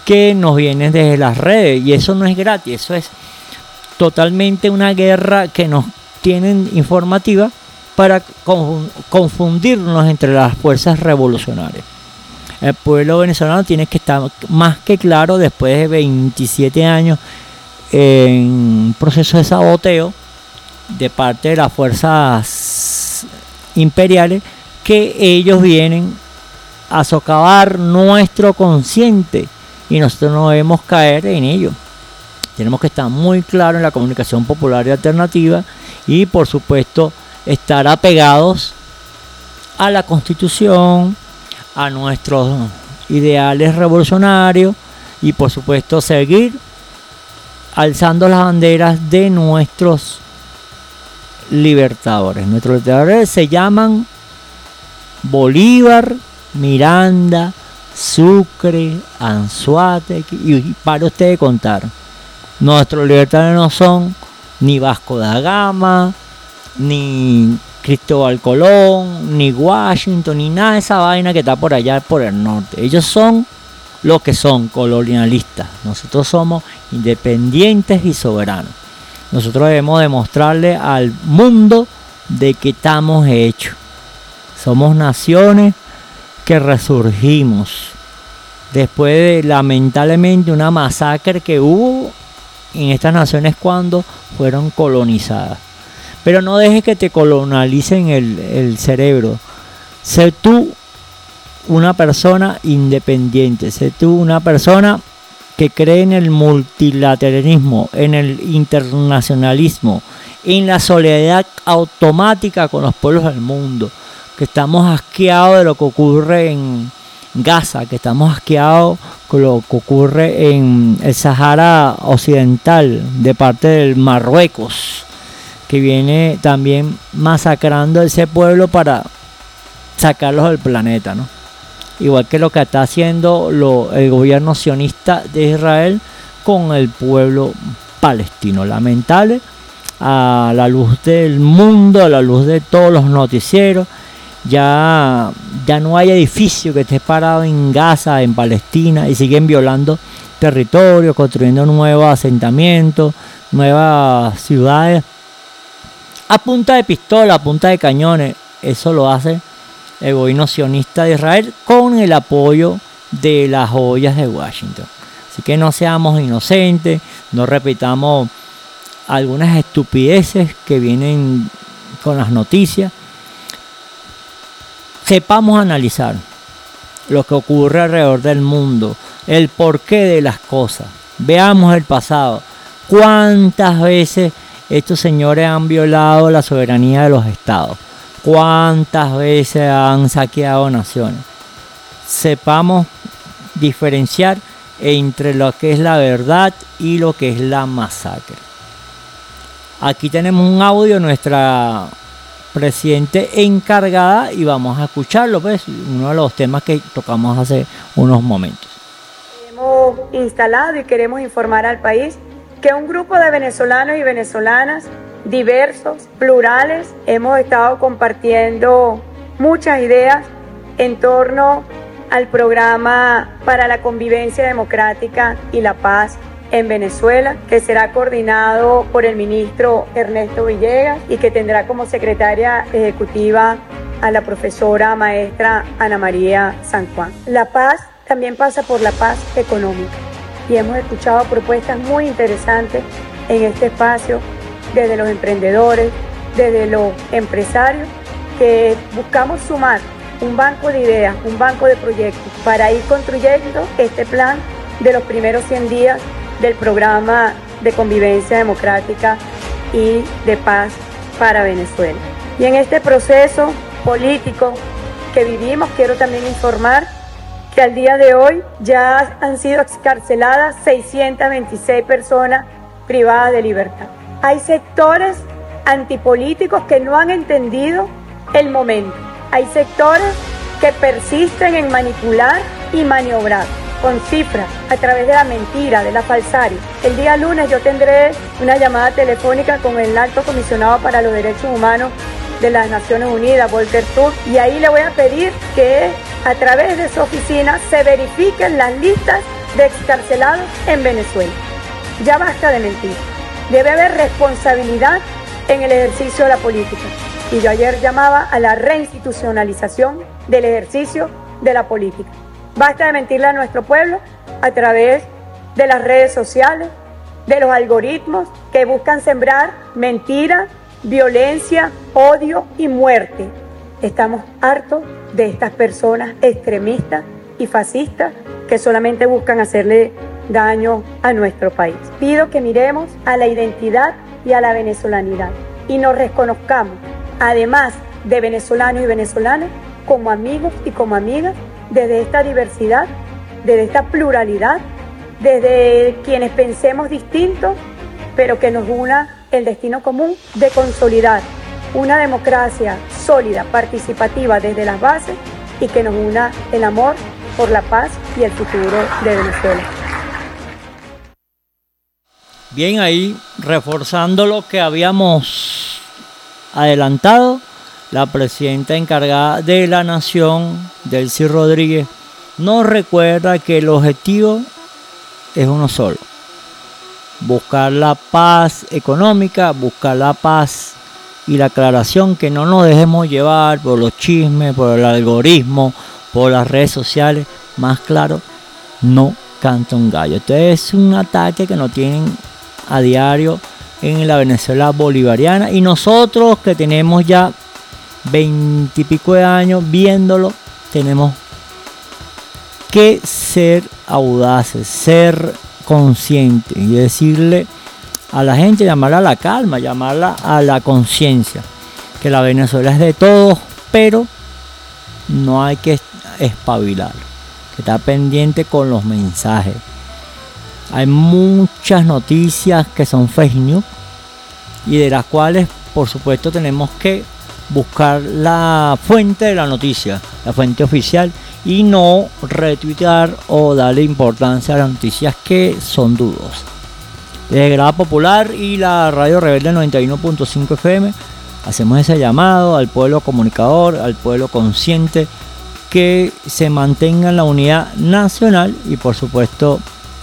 que nos vienen desde las redes. Y eso no es gratis, eso es totalmente una guerra que nos tienen informativa para confundirnos entre las fuerzas revolucionarias. El pueblo venezolano tiene que estar más que claro después de 27 años en proceso de saboteo de parte de las fuerzas imperiales que ellos vienen a socavar nuestro consciente y nosotros no debemos caer en ello. Tenemos que estar muy claros en la comunicación popular y alternativa y por supuesto estar apegados a la constitución, a nuestros ideales revolucionarios y por supuesto seguir alzando las banderas de nuestros libertadores. Nuestros libertadores se llaman Bolívar, Miranda, Sucre, Anzuategui y para ustedes contar. Nuestros libertarios no son ni Vasco da Gama, ni Cristóbal Colón, ni Washington, ni nada de esa vaina que está por allá por el norte. Ellos son lo que son, colonialistas. Nosotros somos independientes y soberanos. Nosotros debemos demostrarle al mundo de que estamos hechos. Somos naciones que resurgimos después de lamentablemente una masacre que hubo en estas naciones cuando fueron colonizadas. Pero no dejes que te colonialicen el, el cerebro. Sé tú una persona independiente, sé tú una persona que cree en el multilateralismo, en el internacionalismo, en la solidaridad automática con los pueblos del mundo que estamos asqueados de lo que ocurre en Gaza, que estamos asqueados con lo que ocurre en el Sahara Occidental de parte del Marruecos, que viene también masacrando a ese pueblo para sacarlos del planeta, ¿no? Igual que lo que está haciendo el gobierno sionista de Israel con el pueblo palestino. Lamentable a la luz del mundo, a la luz de todos los noticieros ya, ya no hay edificio que esté parado en Gaza, en Palestina, y siguen violando territorios, construyendo nuevos asentamientos, nuevas ciudades. A punta de pistola, a punta de cañones, eso lo hace el gobierno sionista de Israel con el apoyo de las joyas de Washington. Así que no seamos inocentes, no repitamos algunas estupideces que vienen con las noticias sepamos analizar lo que ocurre alrededor del mundo, el porqué de las cosas. Veamos el pasado. ¿Cuántas veces estos señores han violado la soberanía de los estados? ¿Cuántas veces han saqueado naciones? Sepamos diferenciar entre lo que es la verdad y lo que es la masacre. Aquí tenemos un audio, nuestra presidente encargada y vamos a escucharlo, pues, uno de los temas que tocamos hace unos momentos. Hemos instalado y queremos informar al país que un grupo de venezolanos y venezolanas diversos, plurales, hemos estado compartiendo muchas ideas en torno al programa para la convivencia democrática y la paz en Venezuela, que será coordinado por el ministro Ernesto Villegas y que tendrá como secretaria ejecutiva a la profesora maestra Ana María San Juan. La paz también pasa por la paz económica y hemos escuchado propuestas muy interesantes en este espacio desde los emprendedores, desde los empresarios, que buscamos sumar un banco de ideas, un banco de proyectos para ir construyendo este plan de los primeros 100 días del programa de convivencia democrática y de paz para Venezuela. Y en este proceso político que vivimos, quiero también informar que al día de hoy ya han sido excarceladas 626 personas privadas de libertad. Hay sectores antipolíticos que no han entendido el momento. Hay sectores que persisten en manipular y maniobrar con cifras a través de la mentira, de la falsaria. El día lunes yo tendré una llamada telefónica con el alto comisionado para los derechos humanos de las Naciones Unidas, Volker Turk, y ahí le voy a pedir que a través de su oficina se verifiquen las listas de excarcelados en Venezuela. Ya basta de mentir. Debe haber responsabilidad en el ejercicio de la política. Y yo ayer llamaba a la reinstitucionalización del ejercicio de la política. Basta de mentirle a nuestro pueblo a través de las redes sociales, de los algoritmos que buscan sembrar mentira, violencia, odio y muerte. Estamos hartos de estas personas extremistas y fascistas que solamente buscan hacerle daño a nuestro país. Pido que miremos a la identidad y a la venezolanidad y nos reconozcamos, además de venezolanos y venezolanas, como amigos y como amigas, desde esta diversidad, desde esta pluralidad, desde quienes pensemos distintos, pero que nos una el destino común de consolidar una democracia sólida, participativa desde las bases y que nos una el amor por la paz y el futuro de Venezuela. Bien, ahí reforzando lo que habíamos adelantado, la presidenta encargada de la Nación, Delcy Rodríguez, nos recuerda que el objetivo es uno solo. Buscar la paz económica, buscar la paz y la aclaración que no nos dejemos llevar por los chismes, por el algoritmo, por las redes sociales. Más claro, no canta un gallo. Este es un ataque que no tienen a diario en la Venezuela bolivariana y nosotros que tenemos ya veintipico de años viéndolo, tenemos que ser audaces, ser conscientes y decirle a la gente, llamarla a la calma, llamarla a la conciencia, que la Venezuela es de todos, pero no hay que espabilar, que está pendiente con los mensajes. Hay muchas noticias que son fake news y de las cuales por supuesto tenemos que buscar la fuente de la noticia, la fuente oficial y no retuitear o darle importancia a las noticias que son dudos. Desde Grada Popular y la Radio Rebelde 91.5 FM hacemos ese llamado al pueblo comunicador, al pueblo consciente que se mantenga en la unidad nacional y por supuesto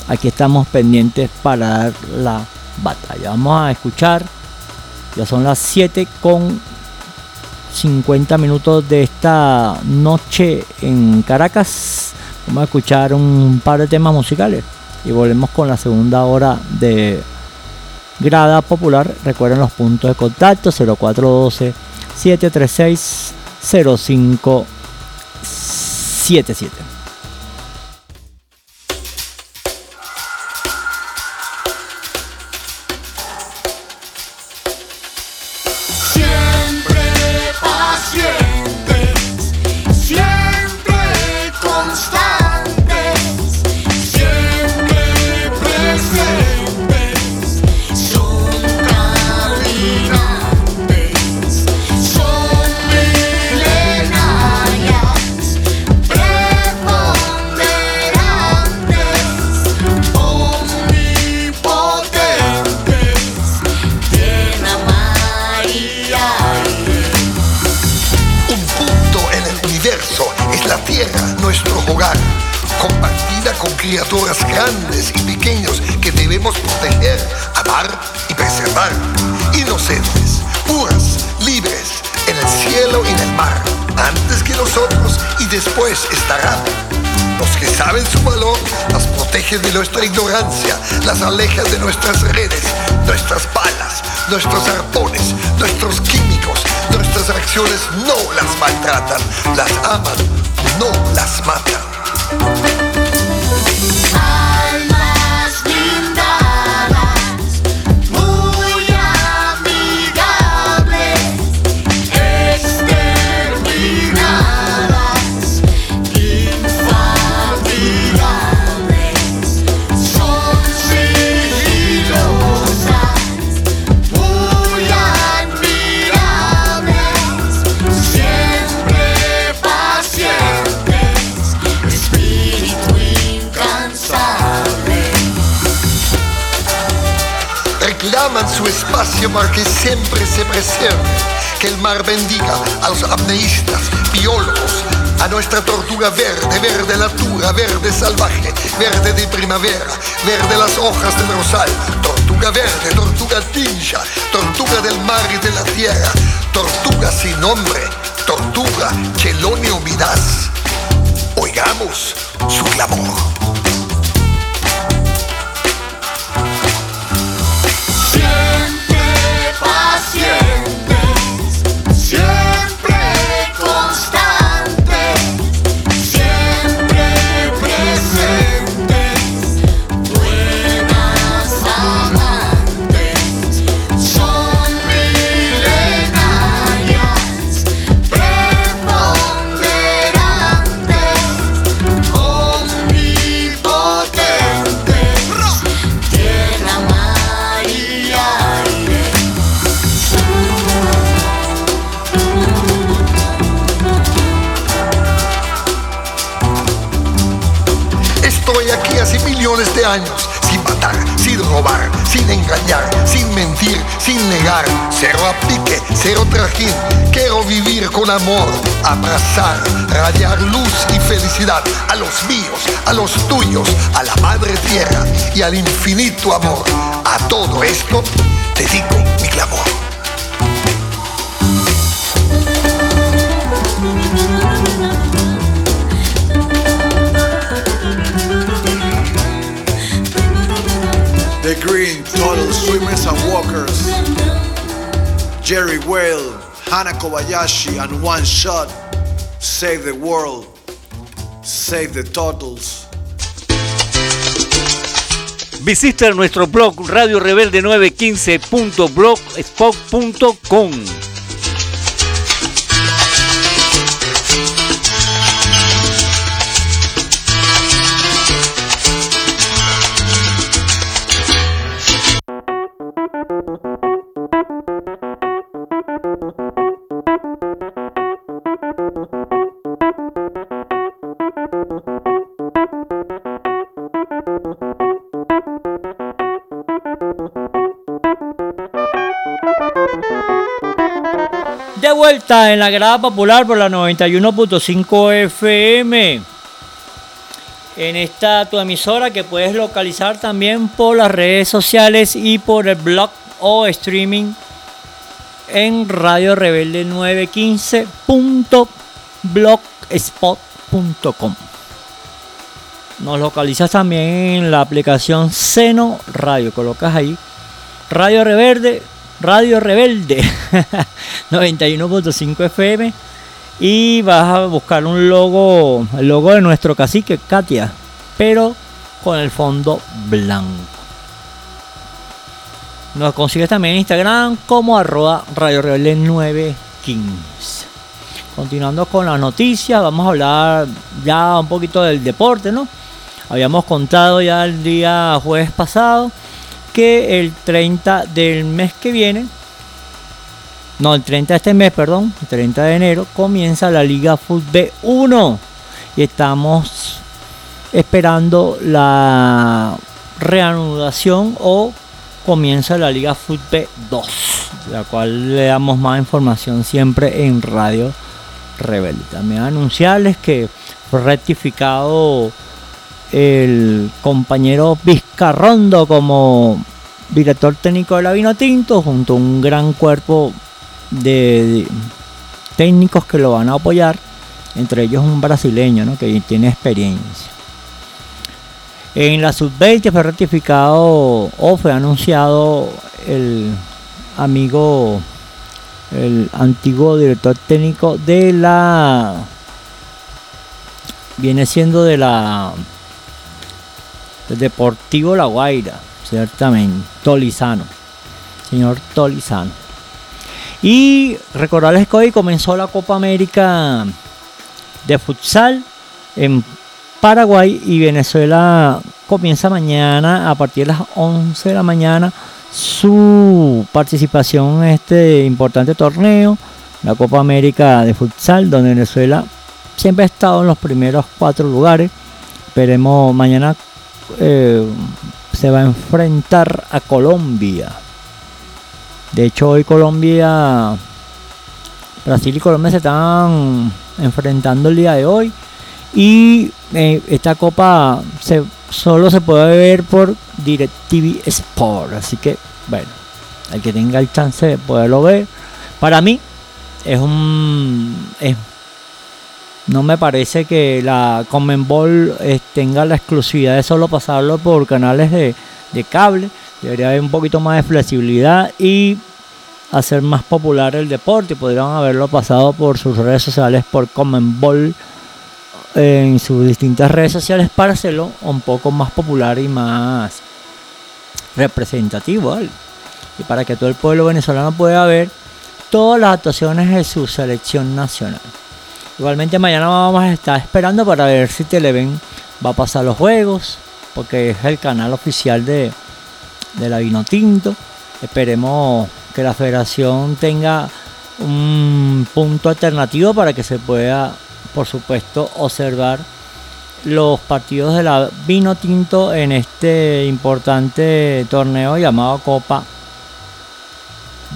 aquí estamos pendientes para dar la batalla. Vamos a escuchar, ya son las 7 con 50 minutos de esta noche en Caracas. Vamos a escuchar un par de temas musicales y volvemos con la segunda hora de Grada Popular. Recuerden los puntos de contacto 0412 736 0577. Después estarán. Los que saben su valor las protegen de nuestra ignorancia, las alejan de nuestras redes, nuestras balas, nuestros arpones, nuestros químicos, nuestras acciones no las maltratan, las aman, no las matan. Que siempre se preserve. Que el mar bendiga a los apneístas, biólogos, a nuestra tortuga verde, verde natura, verde salvaje, verde de primavera, verde las hojas del rosal, tortuga verde, tortuga tincha, tortuga del mar y de la tierra, tortuga sin nombre, tortuga Chelone humidaz. Oigamos su clamor. Cero aplique, cero trajín. Quiero vivir con amor, abrazar, radiar luz y felicidad a los míos, a los tuyos, a la madre tierra y al infinito amor. A todo esto dedico mi clamor. The Green Total Swimmers and Walkers. Jerry Whale, Hana Kobayashi, and One Shot. Save the world. Save the Totals. Visita nuestro blog Radio Rebelde 915.blogspot.com. De vuelta en la grada popular por la 91.5 FM. En esta tu emisora que puedes localizar también por las redes sociales y por el blog o streaming en Radio Rebelde 915.blogspot.com. Nos localizas también en la aplicación Seno Radio. Colocas ahí Radio Reverde, Radio Rebelde 91.5 FM y vas a buscar un logo, el logo de nuestro cacique Katia, pero con el fondo blanco. Nos consigues también en Instagram como arroba Radio Rebelde 915. Continuando con las noticias, vamos a hablar ya un poquito del deporte, ¿no? Habíamos contado ya el día jueves pasado que el 30 del mes que viene, no, el 30 de este mes, perdón, el 30 de enero, comienza la Liga Fútbol 1 y estamos esperando la reanudación o comienza la Liga Fútbol 2, la cual le damos más información siempre en Radio Rebelde. También anunciarles que fue rectificado el compañero Vizcarrondo como director técnico de la Vino Tinto junto a un gran cuerpo de, técnicos que lo van a apoyar, entre ellos un brasileño ¿no? que tiene experiencia. En la sub-20 fue ratificado o fue anunciado el amigo, el antiguo director técnico de la. Viene siendo de la. Deportivo La Guaira, ciertamente. Tolizano. Señor Tolizano. Y recordarles que hoy comenzó la Copa América de futsal en Paraguay y Venezuela comienza mañana a partir de las 11 de la mañana su participación en este importante torneo, la Copa América de futsal, donde Venezuela siempre ha estado en los primeros cuatro lugares. Esperemos mañana eh, se va a enfrentar a Colombia. De hecho hoy Colombia, Brasil y Colombia se están enfrentando el día de hoy. Y eh, esta copa solo se puede ver por DirecTV Sport. Así que, bueno, el que tenga el chance de poderlo ver. Para mí, es un. es- no me parece que la Conmebol eh, tenga la exclusividad de solo pasarlo por canales de, cable. Debería haber un poquito más de flexibilidad y hacer más popular el deporte. Podrían haberlo pasado por sus redes sociales, por Conmebol en sus distintas redes sociales para hacerlo un poco más popular y más representativo. Y para que todo el pueblo venezolano pueda ver todas las actuaciones de su selección nacional. Igualmente mañana vamos a estar esperando para ver si Televen va a pasar los juegos, porque es el canal oficial de, de la Vino Tinto. Esperemos que la federación tenga un punto alternativo para que se pueda, por supuesto, observar los partidos de la Vino Tinto en este importante torneo llamado Copa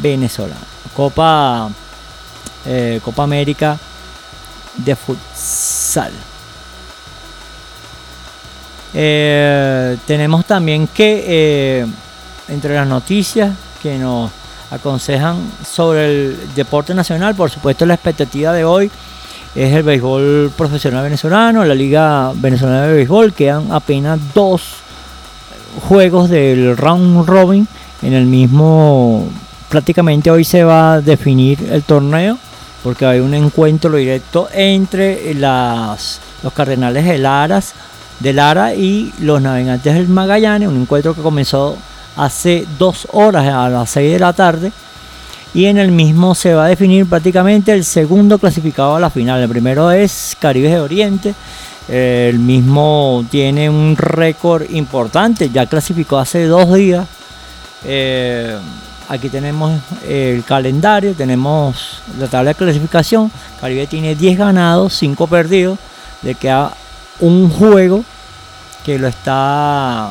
Venezolana. Copa, eh, Copa América de futsal. Eh, tenemos también que eh, entre las noticias que nos aconsejan sobre el deporte nacional, por supuesto la expectativa de hoy es el béisbol profesional venezolano, la Liga Venezolana de Béisbol, quedan apenas dos juegos del round robin. En el mismo prácticamente hoy se va a definir el torneo porque hay un encuentro directo entre los Cardenales de Laras de Lara y los Navegantes del Magallanes, un encuentro que comenzó hace dos horas a las 6 de la tarde y en el mismo se va a definir prácticamente el segundo clasificado a la final. El primero es Caribe de Oriente. El mismo tiene un récord importante, ya clasificó hace dos días. Eh, aquí tenemos el calendario, tenemos la tabla de clasificación. Caribe tiene 10 ganados, 5 perdidos. Le queda un juego que lo está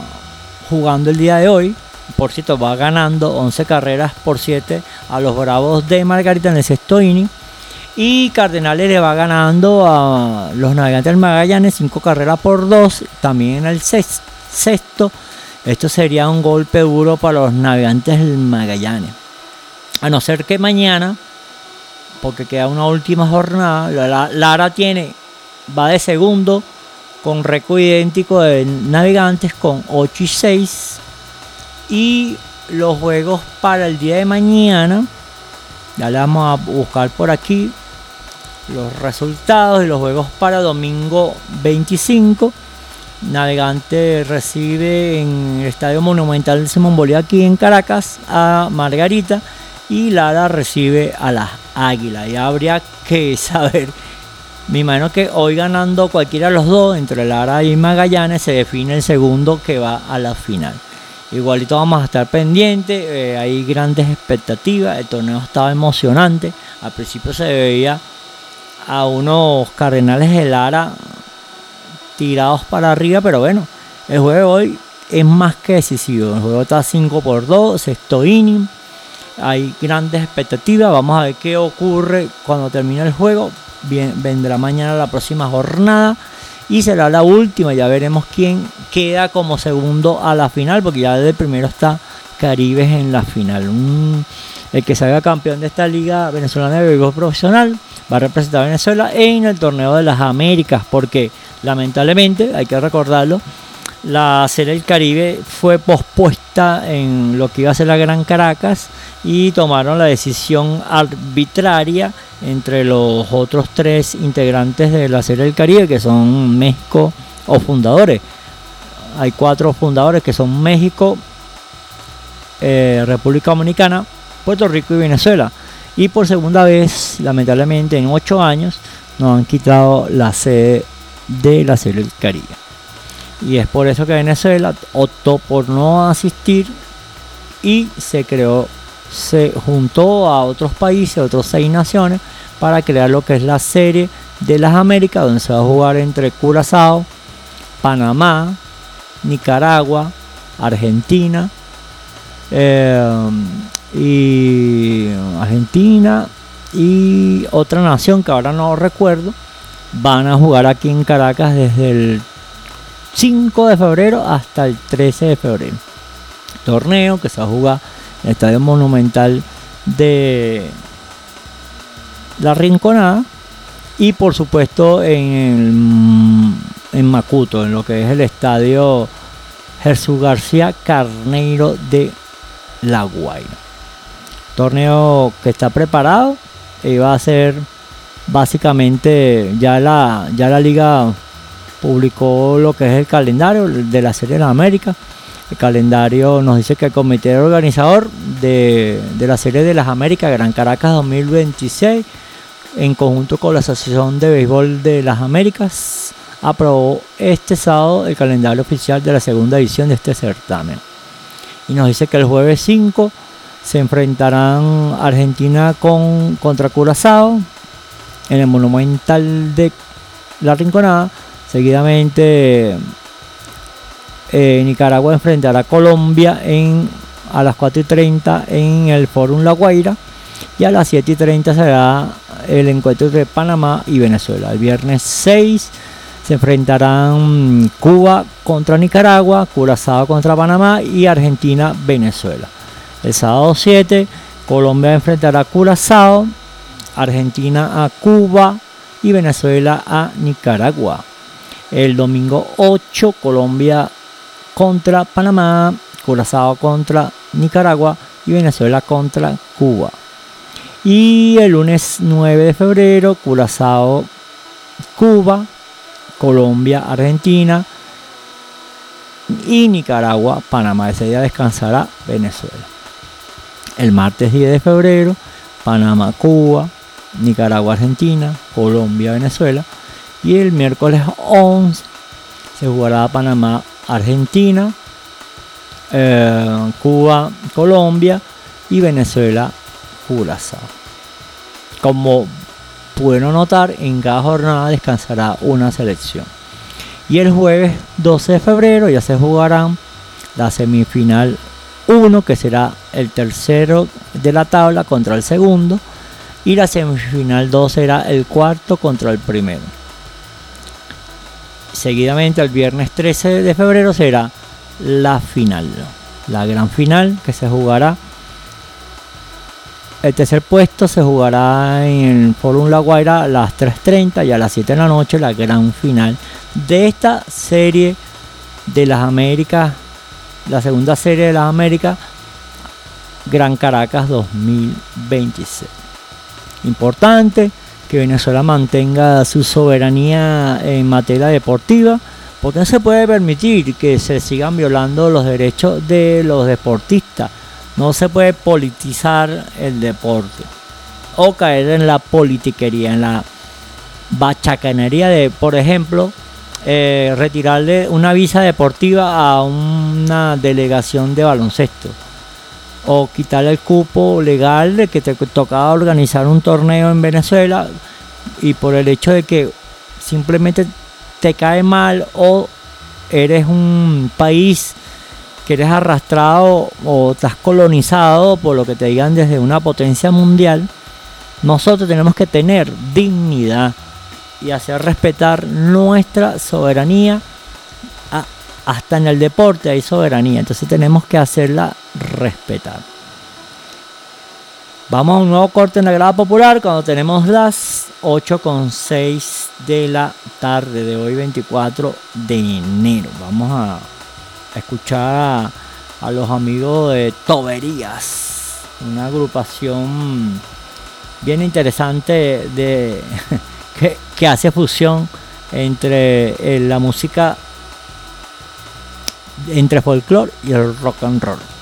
jugando el día de hoy. Por cierto, va ganando 11 carreras por 7 a los Bravos de Margarita en el sexto inning. Y Cardenales le va ganando a los Navegantes del Magallanes 5 carreras por 2, también en el sex- sexto. Esto sería un golpe duro para los Navegantes del Magallanes. A no ser que mañana, porque queda una última jornada, la- la- Lara tiene, va de segundo con récord idéntico de Navegantes con 8 y 6. Y los juegos para el día de mañana, ya le vamos a buscar por aquí los resultados de los juegos para domingo 25. Navegante recibe en el Estadio Monumental de Simón Bolívar aquí en Caracas a Margarita y Lara recibe a las Águilas. Ya habría que saber, me imagino que hoy ganando cualquiera de los dos, entre Lara y Magallanes, se define el segundo que va a la final. Igualito vamos a estar pendientes, eh, hay grandes expectativas, el torneo estaba emocionante, al principio se veía a unos Cardenales de Lara tirados para arriba, pero bueno, el juego de hoy es más que decisivo. El juego está 5 por 2, sexto inning. Hay grandes expectativas. Vamos a ver qué ocurre cuando termine el juego. bien- vendrá mañana la próxima jornada y será la última. Ya veremos quién queda como segundo a la final, porque ya de primero está Caribes en la final. El que salga campeón de esta liga venezolana de béisbol profesional va a representar a Venezuela en el torneo de las Américas, porque lamentablemente, hay que recordarlo, la Serie del Caribe fue pospuesta en lo que iba a ser la Gran Caracas y tomaron la decisión arbitraria entre los otros tres integrantes de la Serie del Caribe, que son México o fundadores. Hay cuatro fundadores que son México, eh, República Dominicana, Puerto Rico y Venezuela. Y por segunda vez, lamentablemente, en ocho años, nos han quitado la sede de la Caribe. Y es por eso que Venezuela optó por no asistir y se creó, se juntó a otros países, otros seis naciones, para crear lo que es la serie de las Américas, donde se va a jugar entre Curazao, Panamá, Nicaragua, Argentina, eh, y Argentina y otra nación que ahora no recuerdo, van a jugar aquí en Caracas desde el 5 de febrero hasta el 13 de febrero. Torneo que se va a jugar en el Estadio Monumental de La Rinconada y por supuesto en, el- en Macuto, en lo que es el Estadio Jesús García Carneiro de La Guaira. Torneo que está preparado y va a ser básicamente ya la, ya la liga publicó lo que es el calendario de la Serie de la América. El calendario nos dice que el comité organizador de, de la Serie de las Américas Gran Caracas 2026, en conjunto con la Asociación de Béisbol de las Américas, aprobó este sábado el calendario oficial de la segunda edición de este certamen. Y nos dice que el jueves 5 se enfrentarán Argentina con, contra Curazao en el Monumental de La Rinconada. Seguidamente eh, Nicaragua enfrentará a Colombia en, a las 4 y 30 en el Fórum La Guaira. Y a las 7 y 30 será el encuentro entre Panamá y Venezuela. El viernes 6 se enfrentarán mm, Cuba contra Nicaragua, Curazao contra Panamá y Argentina Venezuela. El sábado 7 Colombia enfrentará a Curazao, Argentina a Cuba y Venezuela a Nicaragua. El domingo 8 Colombia contra Panamá, Curazao contra Nicaragua y Venezuela contra Cuba. Y el lunes 9 de febrero Curazao, Cuba, Colombia, Argentina y Nicaragua, Panamá. Ese día descansará Venezuela. El martes 10 de febrero, Panamá, Cuba, Nicaragua, Argentina, Colombia, Venezuela. Y el miércoles 11 se jugará Panamá, Argentina, eh, Cuba, Colombia y Venezuela, Curazao. Como pudieron notar, en cada jornada descansará una selección. Y el jueves 12 de febrero ya se jugarán la semifinal 1, que será el tercero de la tabla contra el segundo. Y la semifinal 2 será el cuarto contra el primero. Seguidamente, el viernes 13 de febrero será la final. La gran final que se jugará. El tercer puesto se jugará en el Forum La Guaira a las 3.30 y a las 7 de la noche la gran final de esta serie de las Américas, la segunda serie de las Américas, Gran Caracas 2026. Importante que Venezuela mantenga su soberanía en materia deportiva, porque no se puede permitir que se sigan violando los derechos de los deportistas. No se puede politizar el deporte o caer en la politiquería, en la bachacanería de, por ejemplo, eh, retirarle una visa deportiva a una delegación de baloncesto o quitar el cupo legal de que te tocaba organizar un torneo en Venezuela y por el hecho de que simplemente te cae mal o eres un país que eres arrastrado o estás colonizado por lo que te digan desde una potencia mundial, nosotros tenemos que tener dignidad y hacer respetar nuestra soberanía hasta en el deporte hay soberanía, entonces tenemos que hacerla respetar. Vamos a un nuevo corte en la grada popular cuando tenemos las 8.6 de la tarde de hoy 24 de enero. Vamos a escuchar a, los amigos de Toberías, una agrupación bien interesante de, que, hace fusión entre eh, la música entre folclore y el rock and roll.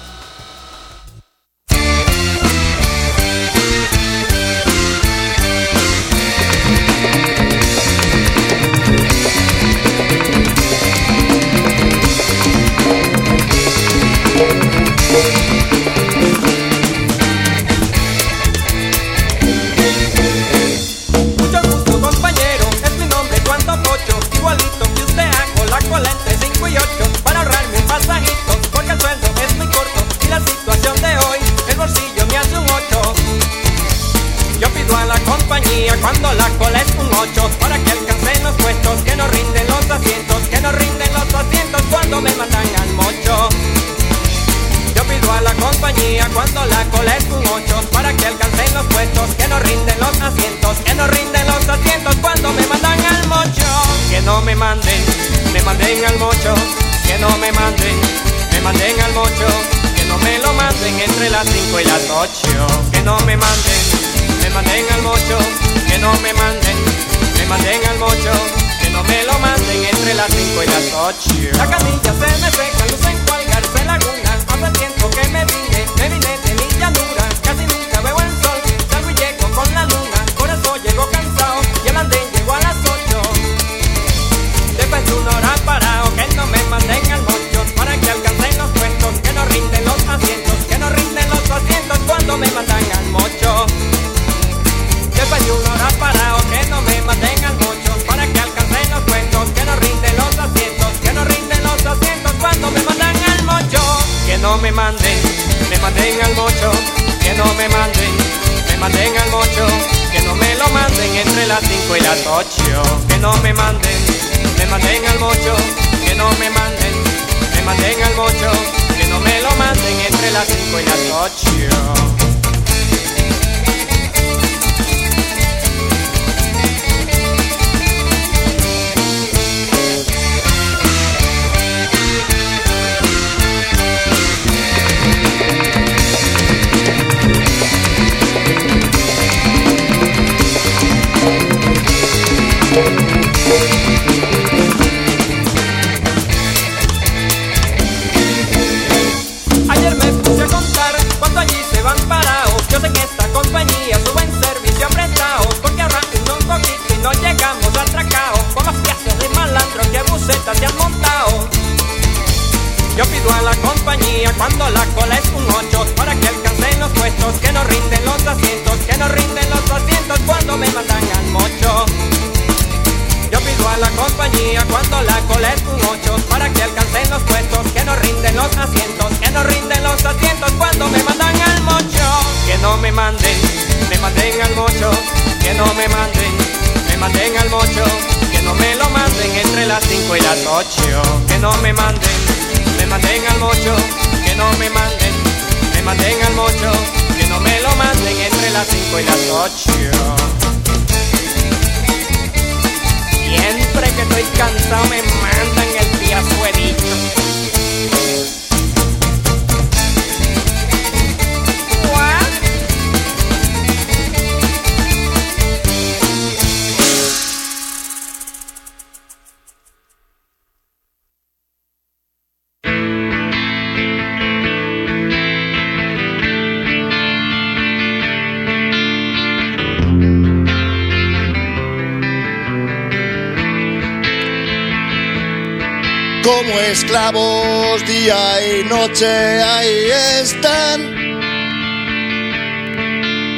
como esclavos día y noche ahí están.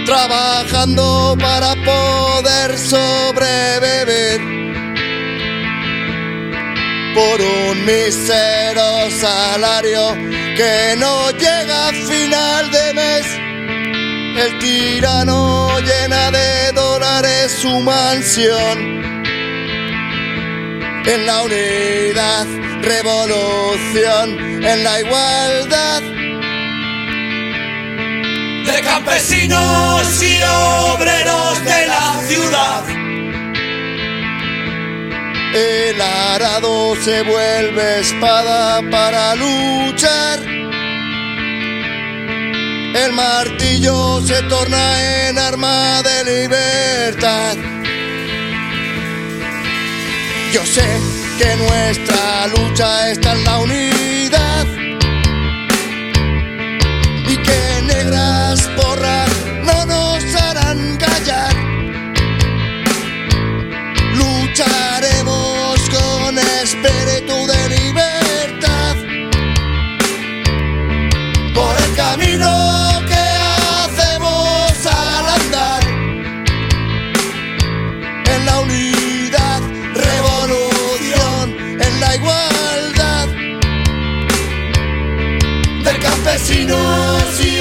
Trabajando para poder sobrevivir. Por un mísero salario que no llega a final de mes. El tirano llena de dólares su mansión. En la unidad revolución, en la igualdad. de campesinos y obreros de la ciudad. El arado se vuelve espada para luchar. El martillo se torna en arma de libertad. Yo sé que nuestra lucha está en la unidad y que negras porras no nos harán callar. Lucharemos con espíritu de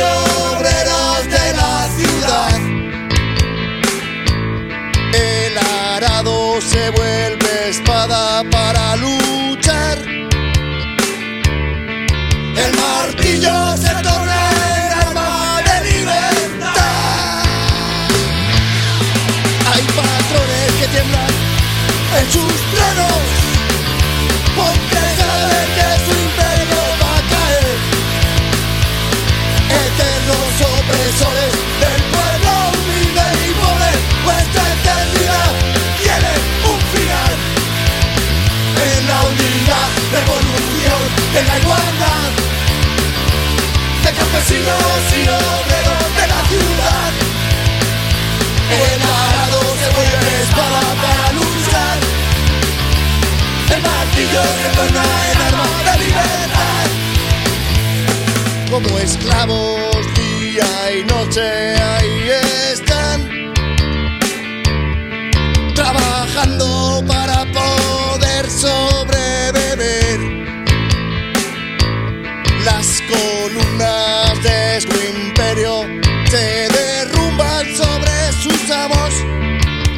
obreros de la ciudad. El arado se vuelve en la igualdad de campesinos y obreros de la ciudad. El arado se vuelve espada para luchar. El martillo se torna en arma de libertad como esclavos día y noche ahí están trabajando para poder sobrebeber se derrumban sobre sus amos.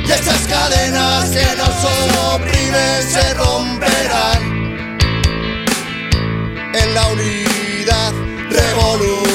Y esas cadenas que nos oprimen se romperán. En la unidad, revolución,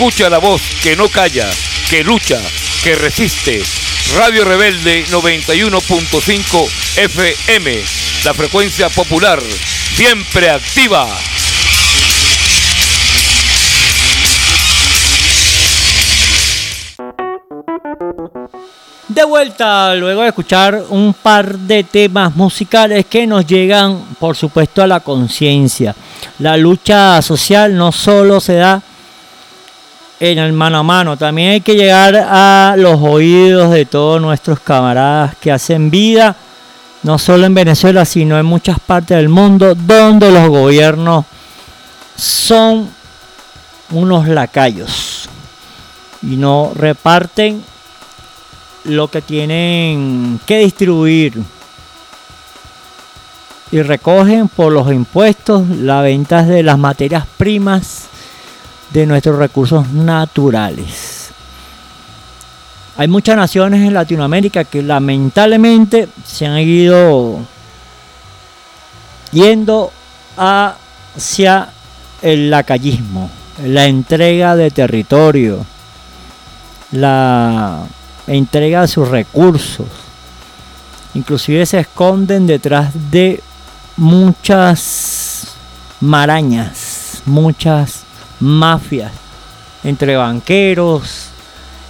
Escucha la voz que no calla, que lucha, que resiste. Radio Rebelde 91.5 FM, la frecuencia popular, siempre activa. De vuelta, luego de escuchar un par de temas musicales que nos llegan, por supuesto, a la conciencia. La lucha social no solo se da en el mano a mano, también hay que llegar a los oídos de todos nuestros camaradas que hacen vida, no solo en Venezuela, sino en muchas partes del mundo, donde los gobiernos son unos lacayos y no reparten lo que tienen que distribuir. Y recogen por los impuestos las ventas de las materias primas de nuestros recursos naturales. Hay muchas naciones en Latinoamérica que lamentablemente se han ido yendo hacia el lacayismo, la entrega de territorio, la entrega de sus recursos. Inclusive se esconden detrás de muchas marañas, muchas mafias entre banqueros,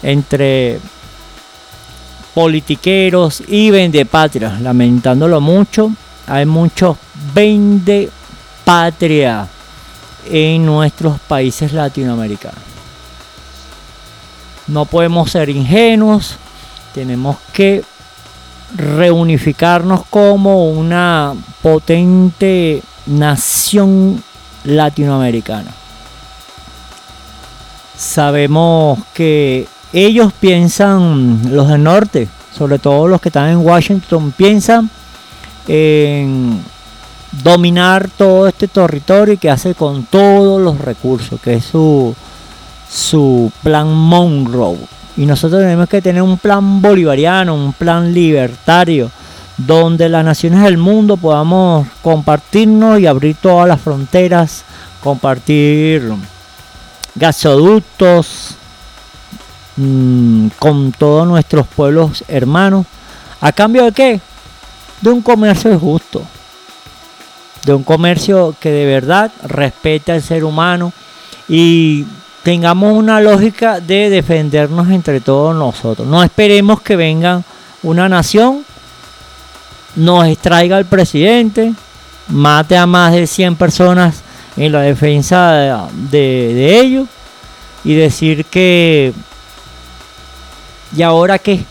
entre politiqueros y vendepatrias. Lamentándolo mucho, hay muchos patria en nuestros países latinoamericanos. No podemos ser ingenuos, tenemos que reunificarnos como una potente nación latinoamericana. Sabemos que ellos piensan, los del norte, sobre todo los que están en Washington, piensan en dominar todo este territorio y que hace con todos los recursos, que es su su plan Monroe. Y nosotros tenemos que tener un plan bolivariano, un plan libertario, donde las naciones del mundo podamos compartirnos y abrir todas las fronteras, compartir gasoductos mm, con todos nuestros pueblos hermanos. ¿A cambio de qué? De un comercio justo. De un comercio que de verdad respete al ser humano y tengamos una lógica de defendernos entre todos nosotros. No esperemos que venga una nación, nos extraiga al presidente, mate a más de 100 personas en la defensa de, ellos y decir que, ¿y ahora qué?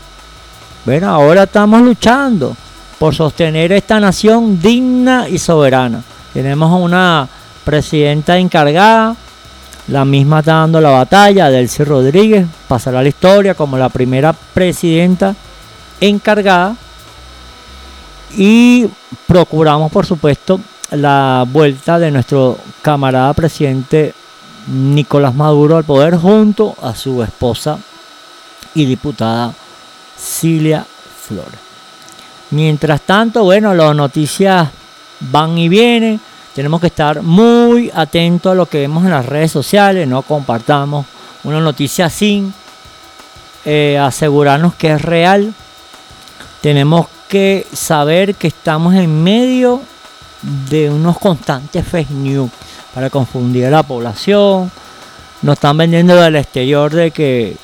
Bueno, ahora estamos luchando por sostener esta nación digna y soberana. Tenemos una presidenta encargada la misma está dando la batalla. Delcy Rodríguez pasará a la historia como la primera presidenta encargada. Y procuramos, por supuesto, la vuelta de nuestro camarada presidente Nicolás Maduro al poder junto a su esposa y diputada Cilia Flores. Mientras tanto, bueno, las noticias van y vienen. Tenemos que estar muy atentos a lo que vemos en las redes sociales, no compartamos una noticia sin eh, asegurarnos que es real. Tenemos que saber que estamos en medio de unos constantes fake news para confundir a la población. Nos están vendiendo del exterior de que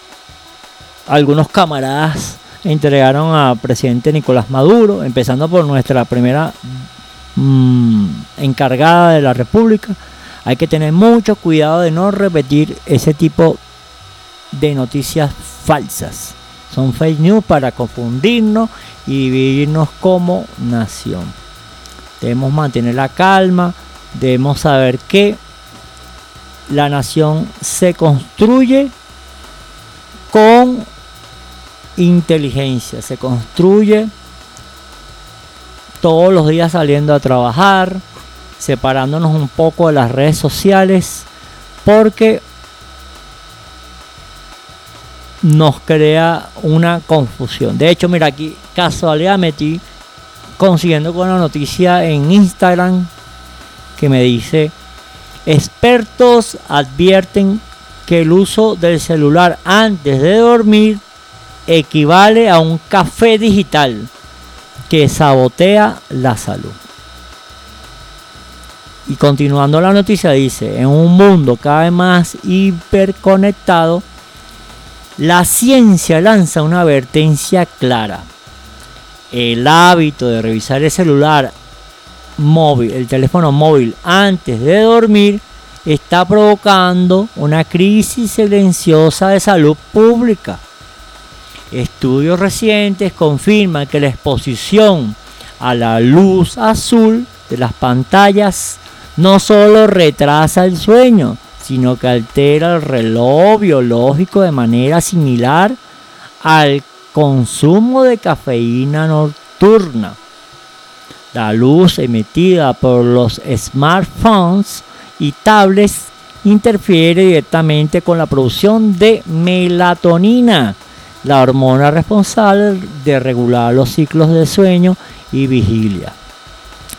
algunos camaradas entregaron a presidente Nicolás Maduro, empezando por nuestra primera Mm, encargada de la República. Hay que tener mucho cuidado de no repetir ese tipo de noticias falsas. Son fake news para confundirnos y vivirnos como nación. Debemos mantener la calma, debemos saber que la nación se construye con inteligencia, se construye todos los días saliendo a trabajar, separándonos un poco de las redes sociales, porque nos crea una confusión. De hecho, mira aquí, casualidad metí consiguiendo con una noticia en Instagram que me dice, expertos advierten que el uso del celular antes de dormir equivale a un café digital que sabotea la salud. Y continuando la noticia dice, en un mundo cada vez más hiperconectado, la ciencia lanza una advertencia clara. El hábito de revisar el celular móvil, el teléfono móvil antes de dormir, está provocando una crisis silenciosa de salud pública. Estudios recientes confirman que la exposición a la luz azul de las pantallas no solo retrasa el sueño, sino que altera el reloj biológico de manera similar al consumo de cafeína nocturna. La luz emitida por los smartphones y tablets interfiere directamente con la producción de melatonina, la hormona responsable de regular los ciclos de sueño y vigilia.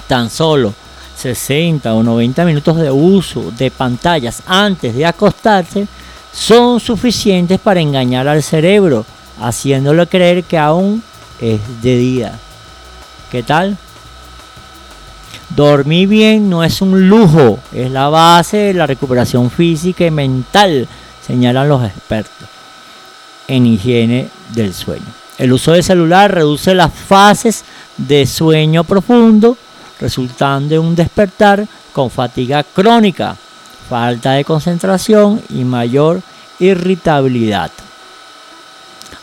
Tan solo 60 o 90 minutos de uso de pantallas antes de acostarse son suficientes para engañar al cerebro, haciéndole creer que aún es de día. ¿Qué tal? Dormir bien no es un lujo, es la base de la recuperación física y mental, señalan los expertos en higiene del sueño. El uso del celular reduce las fases de sueño profundo, resultando en un despertar con fatiga crónica, falta de concentración y mayor irritabilidad.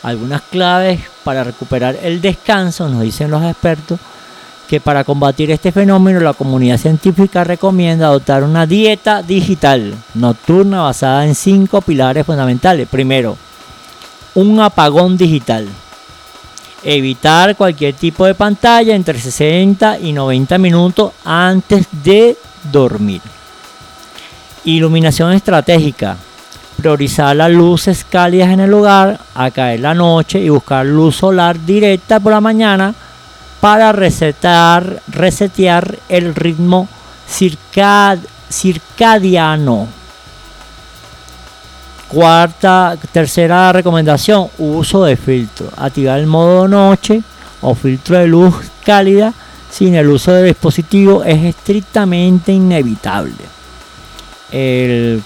Algunas claves para recuperar el descanso, nos dicen los expertos, que para combatir este fenómeno la comunidad científica recomienda adoptar una dieta digital nocturna basada en cinco pilares fundamentales. Primero, un apagón digital. Evitar cualquier tipo de pantalla entre 60 y 90 minutos antes de dormir. Iluminación estratégica. Priorizar las luces cálidas en el hogar a caer la noche y buscar luz solar directa por la mañana para resetar, resetear el ritmo circad, circadiano. Cuarta, tercera recomendación, uso de filtro. Activar el modo noche o filtro de luz cálida sin el uso de dispositivo es estrictamente inevitable. El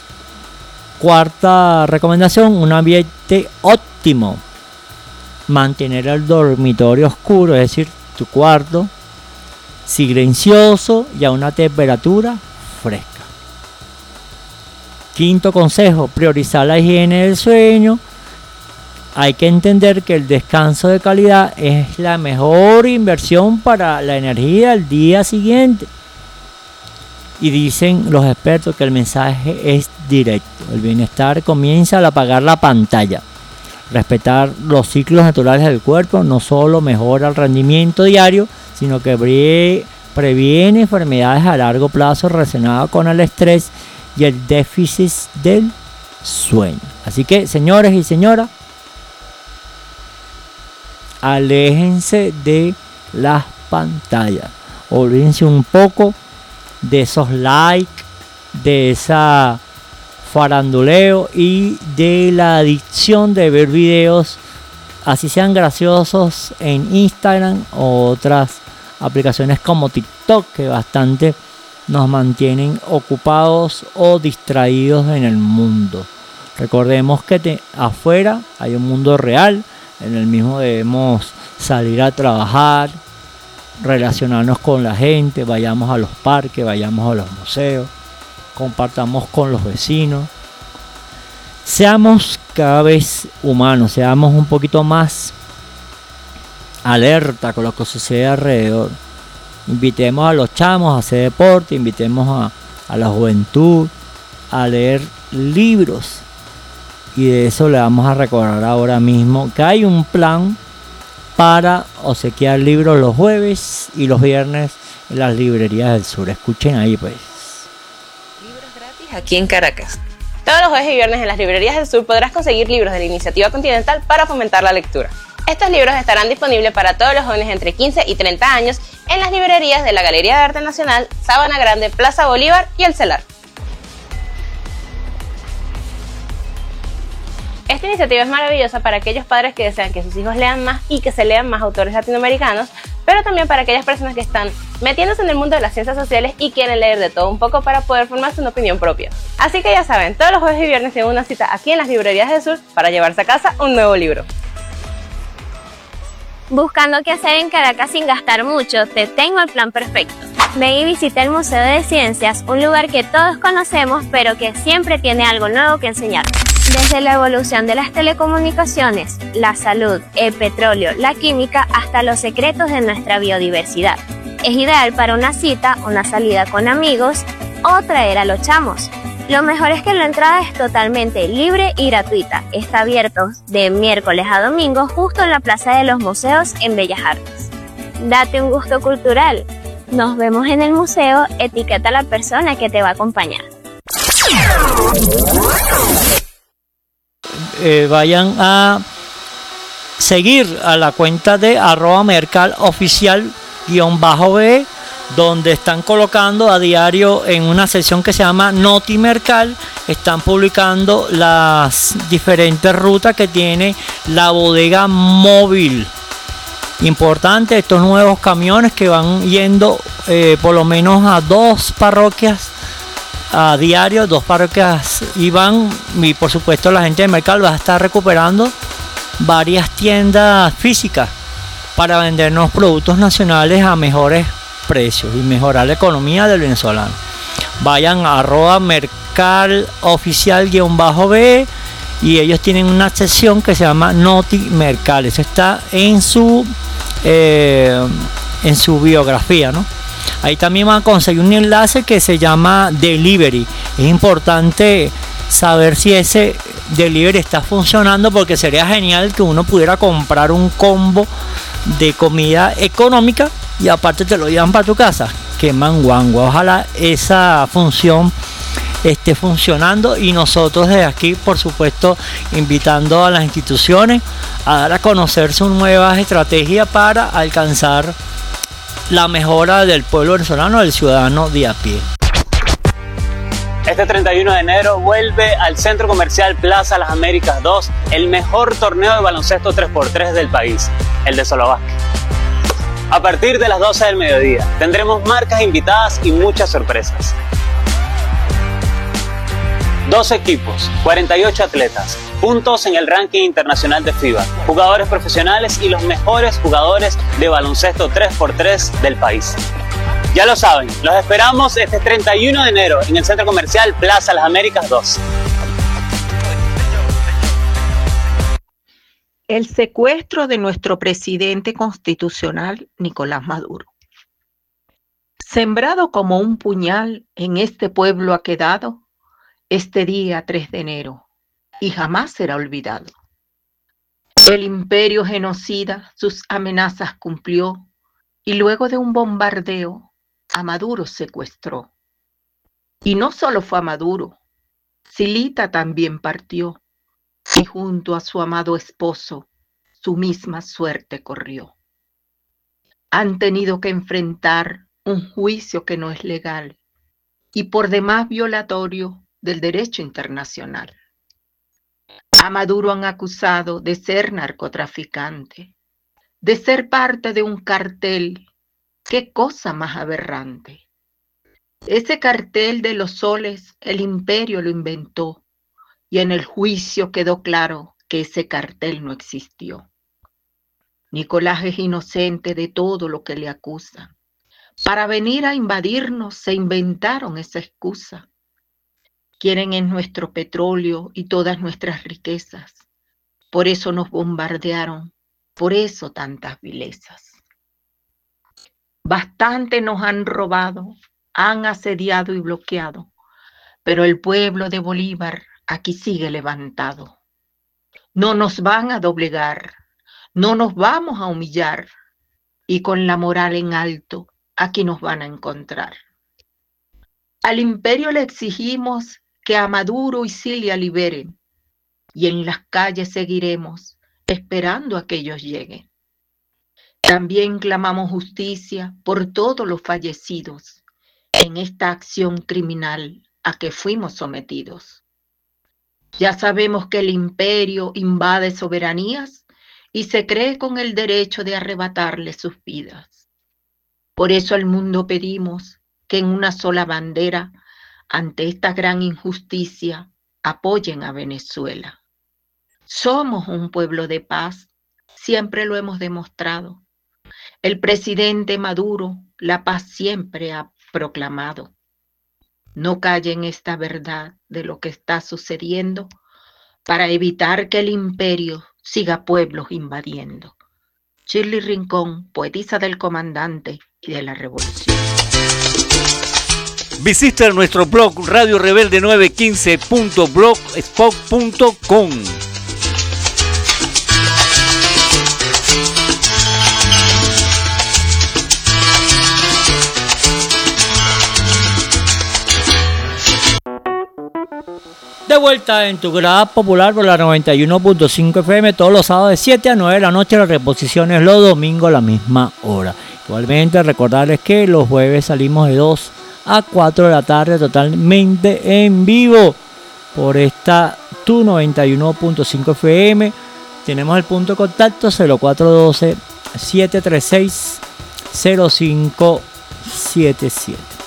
cuarta recomendación, un ambiente óptimo. Mantener el dormitorio oscuro, es decir, tu cuarto silencioso y a una temperatura fresca. Quinto consejo, priorizar la higiene del sueño. Hay que entender que el descanso de calidad es la mejor inversión para la energía del día siguiente. Y dicen los expertos que el mensaje es directo. El bienestar comienza al apagar la pantalla. Respetar los ciclos naturales del cuerpo no solo mejora el rendimiento diario, sino que previene enfermedades a largo plazo relacionadas con el estrés y el déficit del sueño. Así que, señores y señoras, aléjense de las pantallas. Olvídense un poco de esos likes, de esa faranduleo y de la adicción de ver videos, así sean graciosos en Instagram o otras aplicaciones como TikTok que bastante nos mantienen ocupados o distraídos en el mundo. Recordemos que afuera hay un mundo real, en el mismo debemos salir a trabajar, relacionarnos con la gente, vayamos a los parques, vayamos a los museos compartamos con los vecinos. Seamos cada vez humanos, seamos un poquito más alerta con lo que sucede alrededor. Invitemos a los chamos a hacer deporte, invitemos a, a la juventud a leer libros. Y de eso le vamos a recordar ahora mismo que hay un plan para obsequiar libros los jueves y los viernes en las librerías del sur. Escuchen ahí pues aquí en Caracas. Todos los jueves y viernes en las librerías del sur podrás conseguir libros de la Iniciativa Continental para fomentar la lectura. Estos libros estarán disponibles para todos los jóvenes entre 15 y 30 años en las librerías de la Galería de Arte Nacional, Sabana Grande, Plaza Bolívar y El Celar. Esta iniciativa es maravillosa para aquellos padres que desean que sus hijos lean más y que se lean más autores latinoamericanos, pero también para aquellas personas que están metiéndose en el mundo de las ciencias sociales y quieren leer de todo un poco para poder formarse una opinión propia. Así que ya saben, todos los jueves y viernes tienen una cita aquí en las librerías del sur para llevarse a casa un nuevo libro. Buscando qué hacer en Caracas sin gastar mucho, te tengo el plan perfecto. Ven y visita el Museo de Ciencias, un lugar que todos conocemos pero que siempre tiene algo nuevo que enseñar. Desde la evolución de las telecomunicaciones, la salud, el petróleo, la química, hasta los secretos de nuestra biodiversidad. Es ideal para una cita, una salida con amigos o traer a los chamos. Lo mejor es que la entrada es totalmente libre y gratuita. Está abierto de miércoles a domingo justo en la Plaza de los Museos en Bellas Artes. Date un gusto cultural. Nos vemos en el museo, etiqueta a la persona que te va a acompañar. eh, vayan a seguir a la cuenta de arroba mercal oficial guion bajo B donde están colocando a diario en una sección que se llama Noti Mercal, están publicando las diferentes rutas que tiene la bodega móvil. Importante, estos nuevos camiones que van yendo eh, por lo menos a dos parroquias a diario, dos parroquias y van, y por supuesto la gente de Mercal va a estar recuperando varias tiendas físicas para vendernos productos nacionales a mejores precios y mejorar la economía del venezolano. Vayan a arroba mercal oficial bajo B y ellos tienen una sección que se llama Noti Mercal. Eso está en su eh, en su biografía, ¿no? Ahí también van a conseguir un enlace que se llama Delivery. Es importante saber si ese delivery está funcionando porque sería genial que uno pudiera comprar un combo de comida económica y aparte te lo llevan para tu casa. Que manguango. Ojalá esa función esté funcionando y nosotros desde aquí por supuesto invitando a las instituciones a dar a conocer sus nuevas estrategias para alcanzar la mejora del pueblo venezolano, del ciudadano de a pie. Este 31 de enero vuelve al Centro Comercial Plaza Las Américas 2 el mejor torneo de baloncesto 3x3 del país, el de Solo A partir de las 12 del mediodía tendremos marcas invitadas y muchas sorpresas. Dos equipos, 48 atletas, puntos en el ranking internacional de FIBA, jugadores profesionales y los mejores jugadores de baloncesto 3x3 del país. Ya lo saben, los esperamos este 31 de enero en el Centro Comercial Plaza Las Américas 2. El secuestro de nuestro presidente constitucional, Nicolás Maduro. Sembrado como un puñal en este pueblo ha quedado este día 3 de enero y jamás será olvidado. El imperio genocida sus amenazas cumplió y luego de un bombardeo a Maduro secuestró. Y no solo fue a Maduro, Silita también partió y junto a su amado esposo su misma suerte corrió. Han tenido que enfrentar un juicio que no es legal y por demás violatorio del derecho internacional. A Maduro han acusado de ser narcotraficante, de ser parte de un cartel. Qué cosa más aberrante. Ese cartel de los soles el imperio lo inventó y en el juicio quedó claro que ese cartel no existió. Nicolás es inocente de todo lo que le acusan. Para venir a invadirnos se inventaron esa excusa quieren en nuestro petróleo y todas nuestras riquezas. Por eso nos bombardearon, por eso tantas vilezas. Bastante nos han robado, han asediado y bloqueado, pero el pueblo de Bolívar aquí sigue levantado. No nos van a doblegar, no nos vamos a humillar y con la moral en alto aquí nos van a encontrar. Al imperio le exigimos que a Maduro y Cilia liberen, y en las calles seguiremos esperando a que ellos lleguen. También clamamos justicia por todos los fallecidos en esta acción criminal a que fuimos sometidos. Ya sabemos que el imperio invade soberanías y se cree con el derecho de arrebatarle sus vidas. Por eso al mundo pedimos que en una sola bandera, ante esta gran injusticia, apoyen a Venezuela. Somos un pueblo de paz, siempre lo hemos demostrado. El presidente Maduro la paz siempre ha proclamado. No callen esta verdad de lo que está sucediendo para evitar que el imperio siga pueblos invadiendo. Shirley Rincón, poetisa del comandante y de la revolución. Visita nuestro blog Radio Rebelde 915.blogspot.com. De vuelta en tu grada popular por la 91.5 FM todos los sábados de 7 a 9 de la noche, las reposiciones los domingos a la misma hora. Igualmente recordarles que los jueves salimos de 2 a 4 de la tarde totalmente en vivo por esta tu 91.5 FM. Tenemos el punto de contacto 0412 736 0577.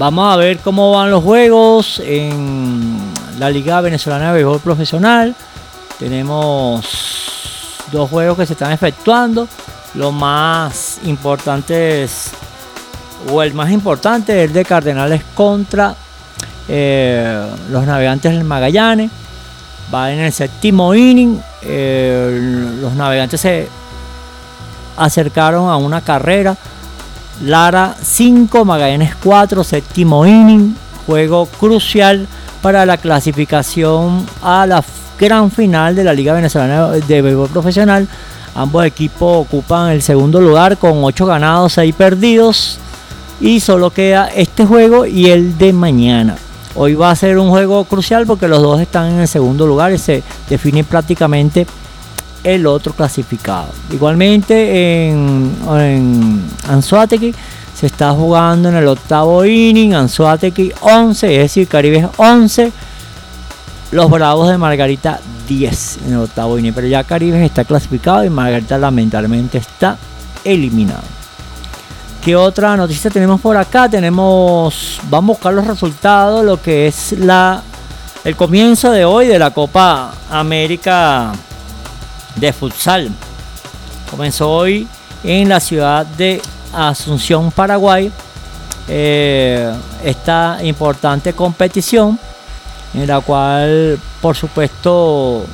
Vamos a ver cómo van los juegos en la Liga Venezolana de Béisbol Profesional. Tenemos dos juegos que se están efectuando. Lo más importante o el más importante es el de Cardenales contra eh, los Navegantes del Magallanes. Va en el séptimo inning. Eh, los Navegantes se acercaron a una carrera Lara 5, Magallanes 4, séptimo inning, juego crucial para la clasificación a la gran final de la Liga Venezolana de Béisbol Profesional. Ambos equipos ocupan el segundo lugar con 8 ganados, 6 perdidos. Y solo queda este juego y el de mañana. Hoy va a ser un juego crucial porque los dos están en el segundo lugar y se define prácticamente el otro clasificado. Igualmente en, en Anzuatequi se está jugando en el octavo inning, Anzuatequi 11, es decir, Caribe 11, los Bravos de Margarita 10 en el octavo inning, pero ya Caribe está clasificado y Margarita lamentablemente está eliminado. ¿Qué otra noticia tenemos por acá? Tenemos, vamos a buscar los resultados, lo que es la el comienzo de hoy de la Copa América de futsal. Comenzó hoy en la ciudad de Asunción, Paraguay, eh, esta importante competición en la cual, por supuesto,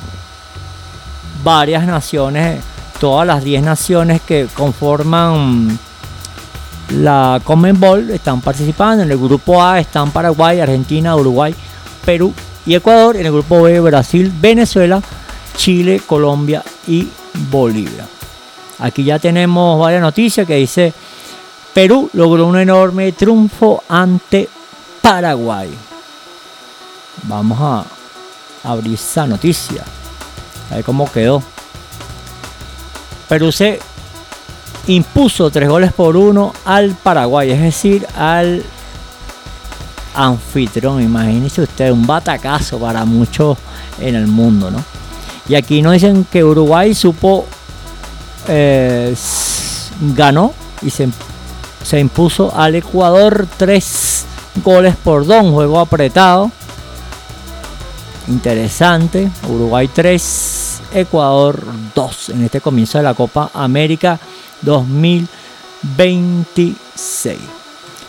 varias naciones, todas las 10 naciones que conforman la Ball están participando. En el grupo A están Paraguay, Argentina, Uruguay, Perú y Ecuador. En el grupo B, Brasil, Venezuela, Chile, Colombia y Bolivia. Aquí ya tenemos varias noticias que dice Perú logró un enorme triunfo ante Paraguay. Vamos a abrir esa noticia. A ver cómo quedó. Perú se impuso tres goles por uno al Paraguay, es decir, al anfitrión. Imagínense usted, un batacazo para muchos en el mundo, ¿no? Y aquí nos dicen que Uruguay supo, eh, ganó y se, se, impuso al Ecuador tres goles por dos, un juego apretado. Interesante, Uruguay 3, Ecuador 2 en este comienzo de la Copa América 2026.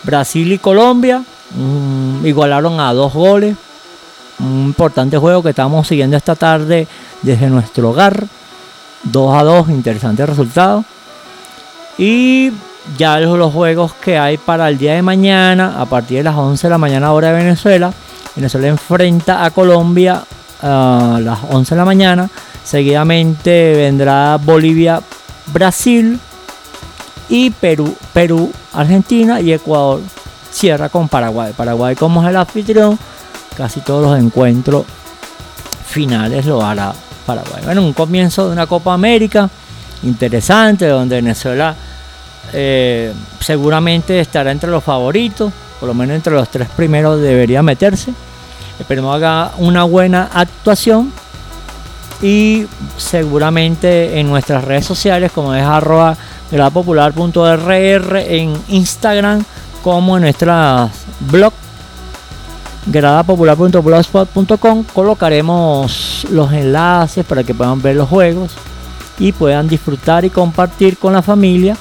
Brasil y Colombia mm, igualaron a dos goles. Un importante juego que estamos siguiendo esta tarde desde nuestro hogar. 2 a 2, interesante resultado. Y ya los juegos que hay para el día de mañana, a partir de las 11 de la mañana hora de Venezuela. Venezuela enfrenta a Colombia a las 11 de la mañana. Seguidamente vendrá Bolivia, Brasil y Perú, Perú, Argentina y Ecuador cierra con Paraguay. Paraguay como es el anfitrión, casi todos los encuentros finales lo hará Paraguay. Bueno, un comienzo de una Copa América interesante, donde Venezuela eh, seguramente estará entre los favoritos, por lo menos entre los tres primeros debería meterse. Esperemos haga una buena actuación y seguramente en nuestras redes sociales como es arroba gradapopular.rr en Instagram como en nuestra blog gradapopular.blogspot.com colocaremos los enlaces para que puedan ver los juegos y puedan disfrutar y compartir con la familia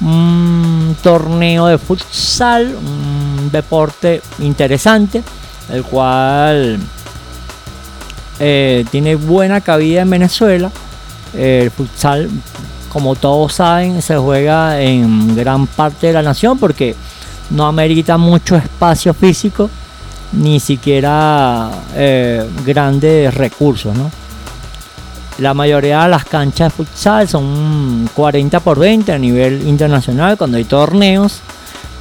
un torneo de futsal, un deporte interesante, el cual eh, tiene buena cabida en Venezuela. El futsal, como todos saben, se juega en gran parte de la nación porque no amerita mucho espacio físico ni siquiera eh, grandes recursos, ¿no? La mayoría de las canchas de futsal son 40 por 20 a nivel internacional cuando hay torneos.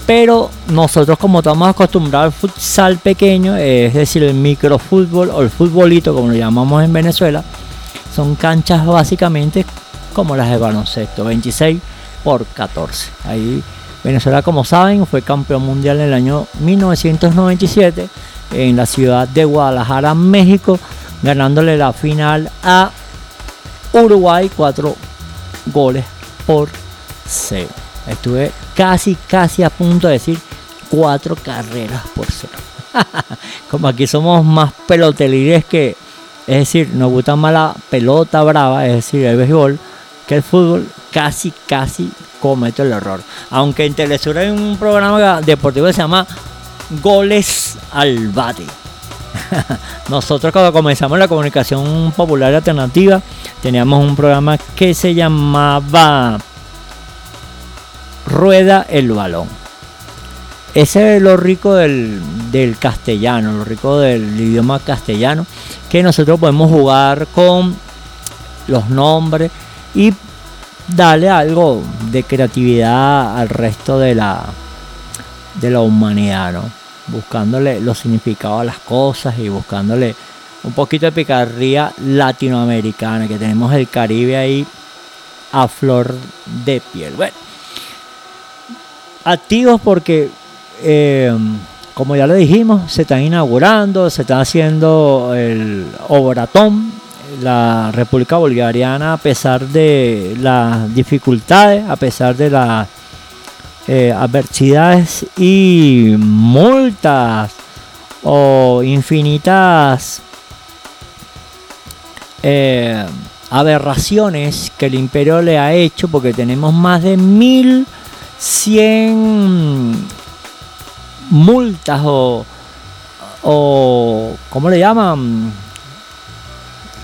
Pero nosotros como estamos acostumbrados al futsal pequeño, es decir, el microfútbol o el futbolito como lo llamamos en Venezuela, son canchas básicamente como las de baloncesto, 26 por 14. Ahí Venezuela, como saben, fue campeón mundial en el año 1997 en la ciudad de Guadalajara, México, ganándole la final a Uruguay, cuatro goles por cero. Estuve casi, casi a punto de decir cuatro carreras por cero. Como aquí somos más pelotelires que, es decir, nos gusta más la pelota brava, es decir, el béisbol, que el fútbol, casi, casi cometo el error. Aunque en Telesur hay un programa deportivo que se llama Goles al Bate. Nosotros cuando comenzamos la comunicación popular alternativa teníamos un programa que se llamaba Rueda el Balón. Ese es lo rico del, del castellano, lo rico del idioma castellano, que nosotros podemos jugar con los nombres y darle algo de creatividad al resto de la, de la humanidad, ¿no? buscándole los significados a las cosas y buscándole un poquito de picardía latinoamericana, que tenemos el Caribe ahí a flor de piel. Bueno, activos porque, eh, como ya lo dijimos, se están inaugurando, se está haciendo el Obratón, la República Bolivariana, a pesar de las dificultades, a pesar de las eh, adversidades y multas o infinitas eh, aberraciones que el imperio le ha hecho porque tenemos más de 1100 multas o, o ¿cómo le llaman?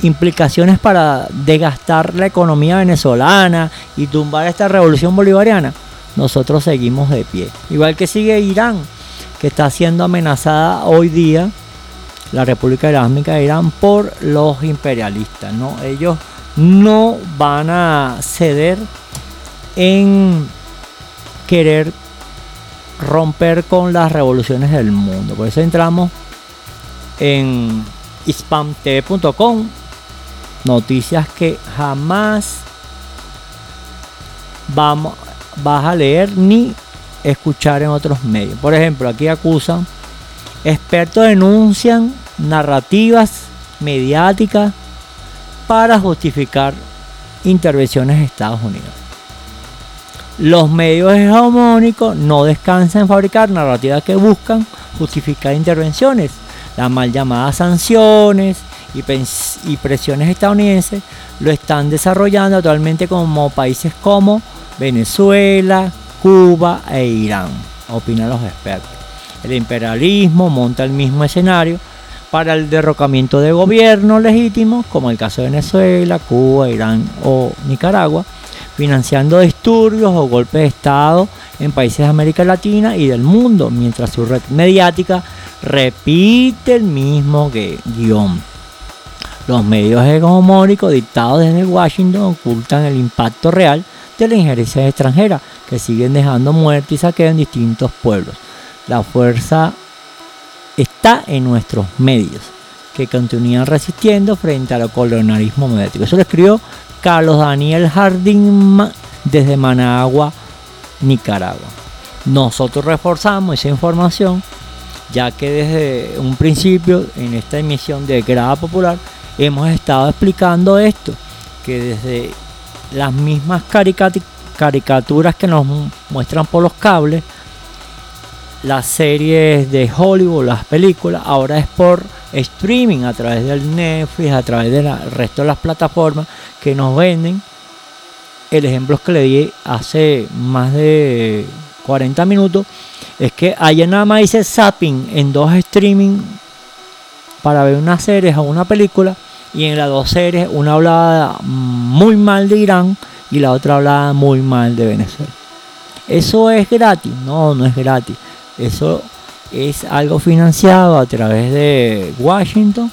Implicaciones para desgastar la economía venezolana y tumbar esta revolución bolivariana nosotros seguimos de pie. Igual que sigue Irán, que está siendo amenazada hoy día, la República Islámica de Irán, por los imperialistas. ¿no? Ellos no van a ceder en querer romper con las revoluciones del mundo. Por eso entramos en ispamtv.com, noticias que jamás vamos vas a leer ni escuchar en otros medios. Por ejemplo, aquí acusan, expertos denuncian narrativas mediáticas para justificar intervenciones de Estados Unidos. Los medios hegemónicos no descansan en fabricar narrativas que buscan justificar intervenciones. Las mal llamadas sanciones y, presiones estadounidenses lo están desarrollando actualmente como países como Venezuela, Cuba e Irán, opinan los expertos. El imperialismo monta el mismo escenario para el derrocamiento de gobiernos legítimos, como el caso de Venezuela, Cuba, Irán o Nicaragua, financiando disturbios o golpes de Estado en países de América Latina y del mundo, mientras su red mediática repite el mismo guion. Los medios hegemónicos dictados desde Washington ocultan el impacto real de la injerencia extranjera que siguen dejando muerte y saqueo en distintos pueblos. La fuerza está en nuestros medios, que continúan resistiendo frente al colonialismo mediático. Eso lo escribió Carlos Daniel Jardín desde Managua, Nicaragua. Nosotros reforzamos esa información ya que desde un principio en esta emisión de Grada Popular hemos estado explicando esto, que desde las mismas caricaturas que nos mu- muestran por los cables, las series de Hollywood, las películas, ahora es por streaming a través del Netflix, a través del resto de las plataformas que nos venden. El ejemplo que le di hace más de 40 minutos es que allá nada más dice zapping en dos streaming para ver una serie o una película y en las dos series una hablaba muy mal de Irán y la otra hablaba muy mal de Venezuela. ¿Eso es gratis? No, no es gratis. Eso es algo financiado a través de Washington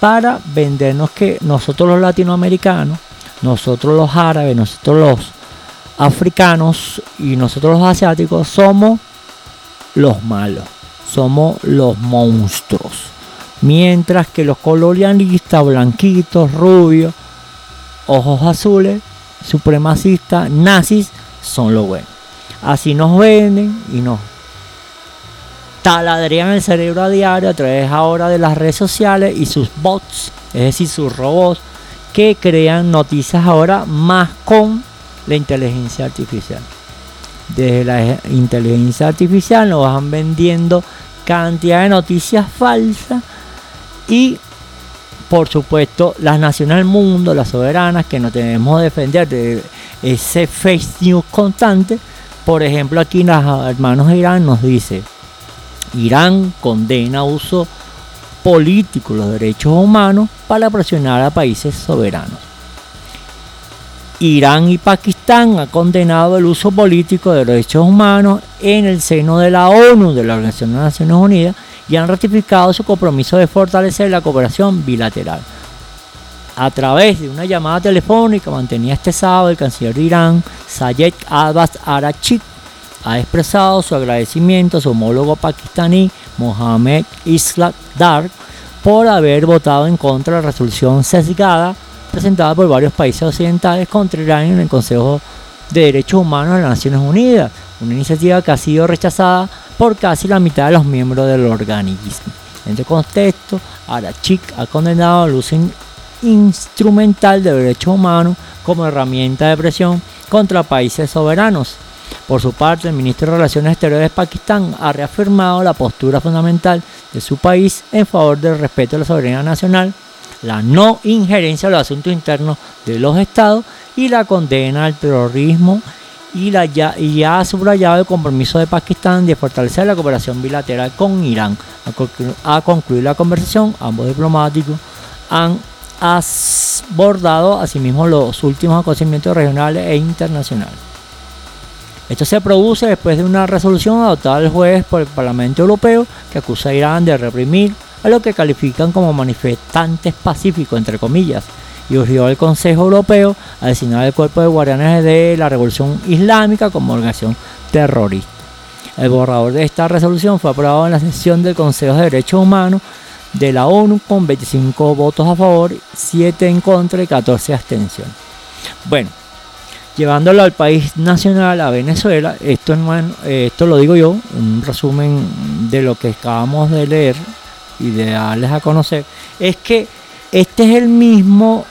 para vendernos que nosotros los latinoamericanos, nosotros los árabes, nosotros los africanos y nosotros los asiáticos somos los malos, somos los monstruos. Mientras que los colonialistas, blanquitos, rubios, ojos azules, supremacistas, nazis, son los buenos. Así nos venden y nos taladrean el cerebro a diario a través ahora de las redes sociales y sus bots, es decir, sus robots que crean noticias ahora más con la inteligencia artificial. Desde la inteligencia artificial nos van vendiendo cantidad de noticias falsas y por supuesto las naciones del mundo, las soberanas que nos tenemos que defender de ese fake news constante. Por ejemplo, aquí los hermanos de Irán nos dice, Irán condena uso político de los derechos humanos para presionar a países soberanos. Irán y Pakistán han condenado el uso político de derechos humanos en el seno de la ONU, de la Organización de las Naciones Unidas, y han ratificado su compromiso de fortalecer la cooperación bilateral. A través de una llamada telefónica mantenida este sábado, el canciller de Irán, Sayed Abbas Arachik, ha expresado su agradecimiento a su homólogo pakistaní, Mohammed Islam Dar, por haber votado en contra de la resolución sesgada presentada por varios países occidentales contra Irán en el Consejo de Derechos Humanos de las Naciones Unidas, una iniciativa que ha sido rechazada por casi la mitad de los miembros del organismo. En este contexto, Arachik ha condenado el uso in- instrumental de derechos humanos como herramienta de presión contra países soberanos. Por su parte, el ministro de Relaciones Exteriores de Pakistán ha reafirmado la postura fundamental de su país en favor del respeto a la soberanía nacional, la no injerencia en los asuntos internos de los estados y la condena al terrorismo y, la ha subrayado el compromiso de Pakistán de fortalecer la cooperación bilateral con Irán. A, a concluir la conversación, ambos diplomáticos han abordado asimismo los últimos acontecimientos regionales e internacionales. Esto se produce después de una resolución adoptada el jueves por el Parlamento Europeo que acusa a Irán de reprimir a lo que califican como manifestantes pacíficos, entre comillas, y urgió al Consejo Europeo a designar el cuerpo de guardianes de la Revolución Islámica como organización terrorista. El borrador de esta resolución fue aprobado en la sesión del Consejo de Derechos Humanos de la ONU con 25 votos a favor, 7 en contra y 14 abstenciones. Bueno, llevándolo al país nacional, a Venezuela, esto, eh, esto lo digo yo, un resumen de lo que acabamos de leer y de darles a conocer, es que este es el mismo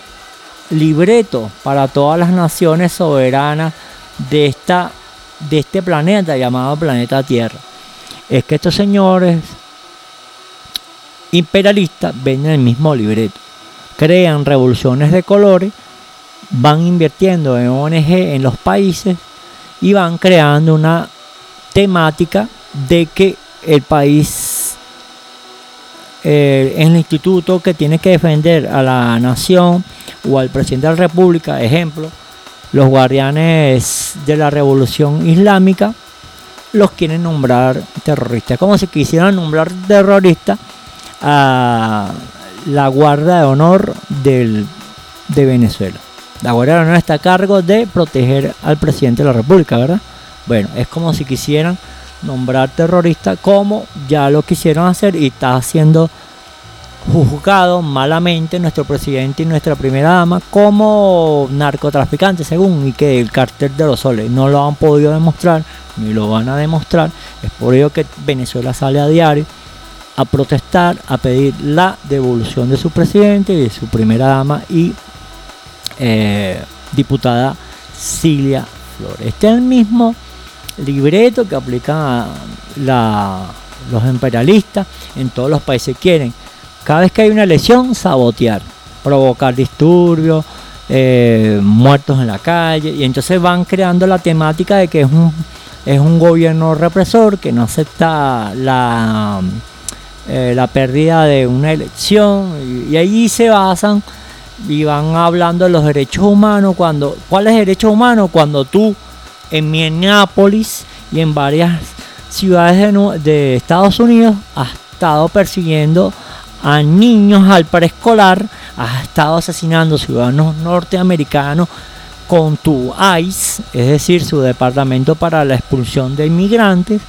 libreto para todas las naciones soberanas de, esta, de este planeta llamado planeta Tierra. Es que estos señores imperialistas venden el mismo libreto, crean revoluciones de colores, van invirtiendo en ONG en los países y van creando una temática de que el país eh, el instituto que tiene que defender a la nación o al presidente de la república, ejemplo, los guardianes de la revolución islámica los quieren nombrar terroristas, como si quisieran nombrar terroristas a la Guardia de Honor del, de Venezuela. La Guardia de Honor está a cargo de proteger al presidente de la República, ¿verdad? Bueno, es como si quisieran nombrar terrorista como ya lo quisieron hacer y está siendo juzgado malamente nuestro presidente y nuestra primera dama como narcotraficantes según y que el cartel de los soles no lo han podido demostrar me lo van a demostrar. Es por ello que Venezuela sale a diario a protestar, a pedir la devolución de su presidente y de su primera dama y eh, diputada Cilia Flores. Este es el mismo libreto que aplican los imperialistas en todos los países. Quieren, cada vez que hay una elección, sabotear, provocar disturbios, eh, muertos en la calle, y entonces van creando la temática de que es un, es un gobierno represor que no acepta la, eh, la pérdida de una elección, y, y allí se basan y van hablando de los derechos humanos. Cuando, ¿Cuáles derechos humanos? Cuando tú en Minneapolis y en varias ciudades de, de Estados Unidos has estado persiguiendo a niños al preescolar, has estado asesinando ciudadanos norteamericanos con tu ICE, es decir, su departamento para la expulsión de inmigrantes,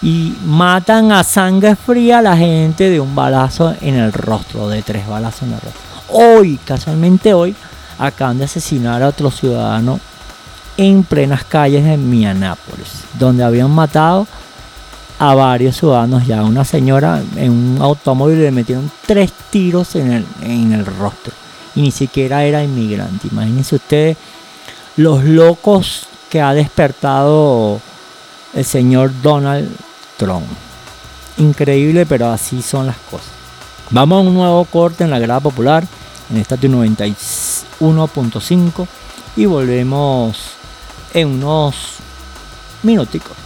y matan a sangre fría a la gente de un balazo en el rostro, de tres balazos en el rostro. Hoy, casualmente hoy, acaban de asesinar a otro ciudadano en plenas calles de Minneapolis, donde habían matado a varios ciudadanos ya. Una señora en un automóvil le metieron tres tiros en el, en el rostro. Y ni siquiera era inmigrante. Imagínense ustedes los locos que ha despertado el señor Donald Trump. Increíble, pero así son las cosas. Vamos a un nuevo corte en la grada popular, en estatus 91.5 y volvemos en unos minuticos.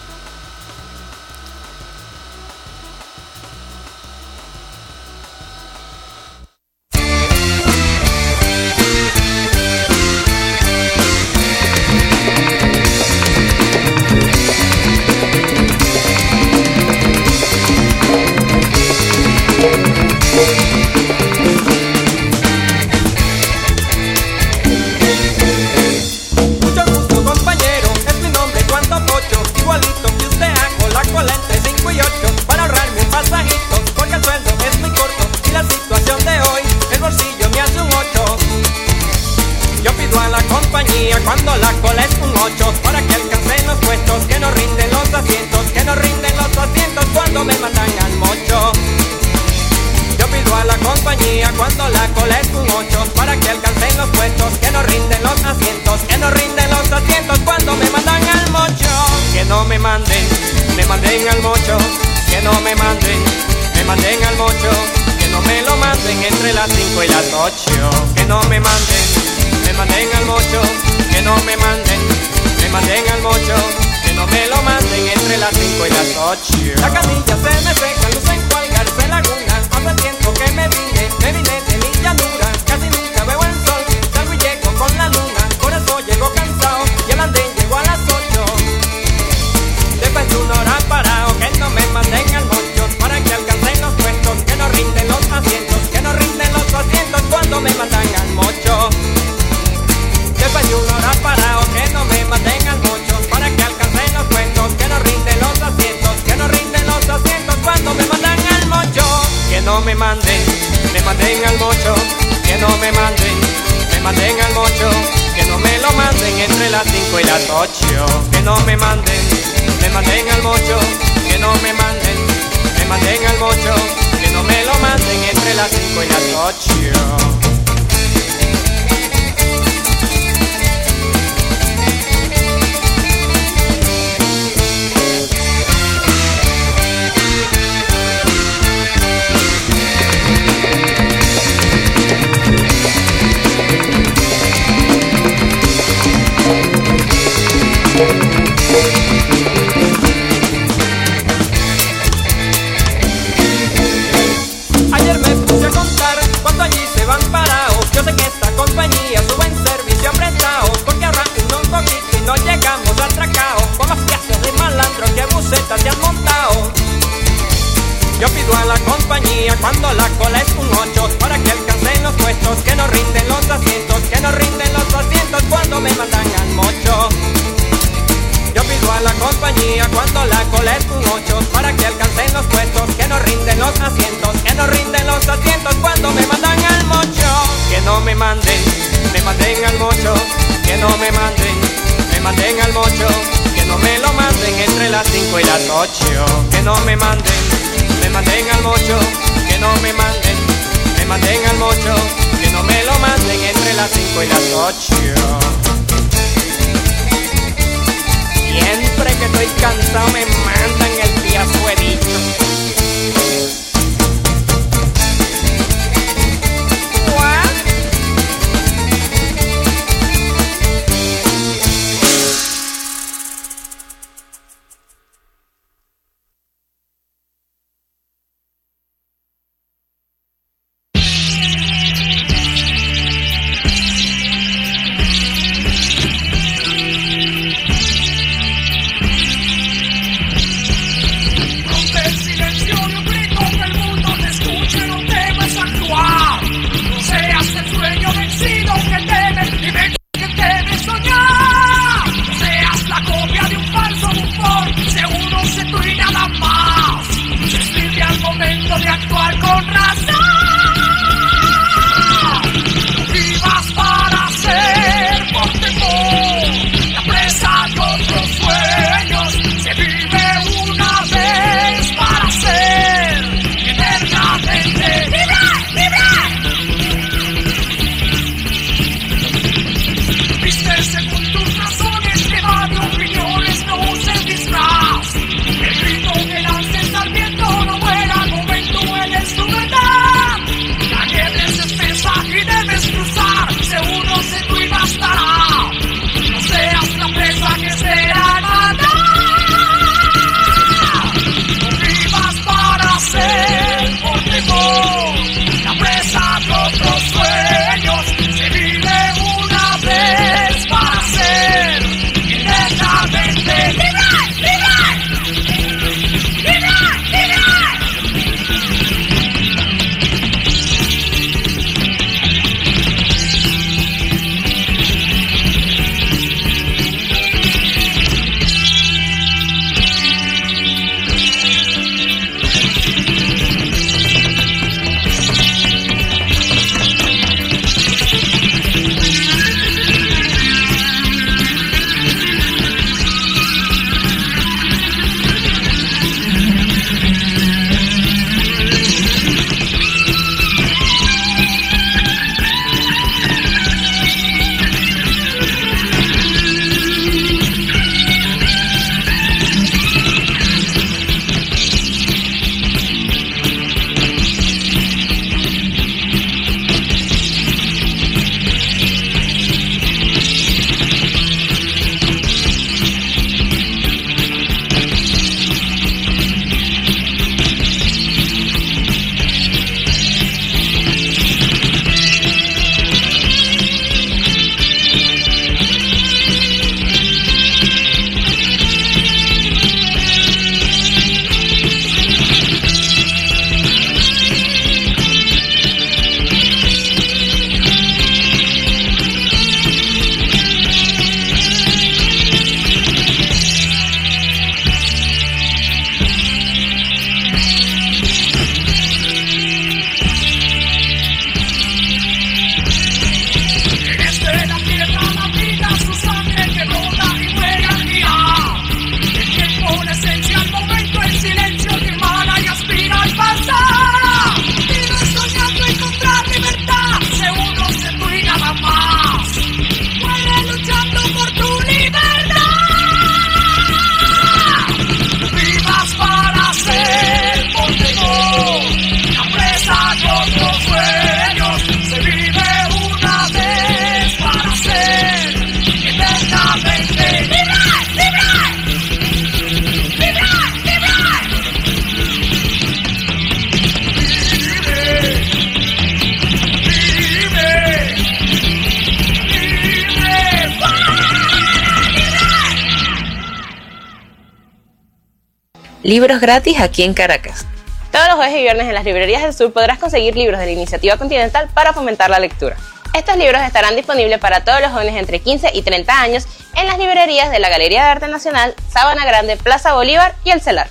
libros gratis aquí en Caracas. Todos los jueves y viernes en las librerías del sur podrás conseguir libros de la Iniciativa Continental para fomentar la lectura. Estos libros estarán disponibles para todos los jóvenes entre 15 y 30 años en las librerías de la Galería de Arte Nacional, Sabana Grande, Plaza Bolívar y El Celar.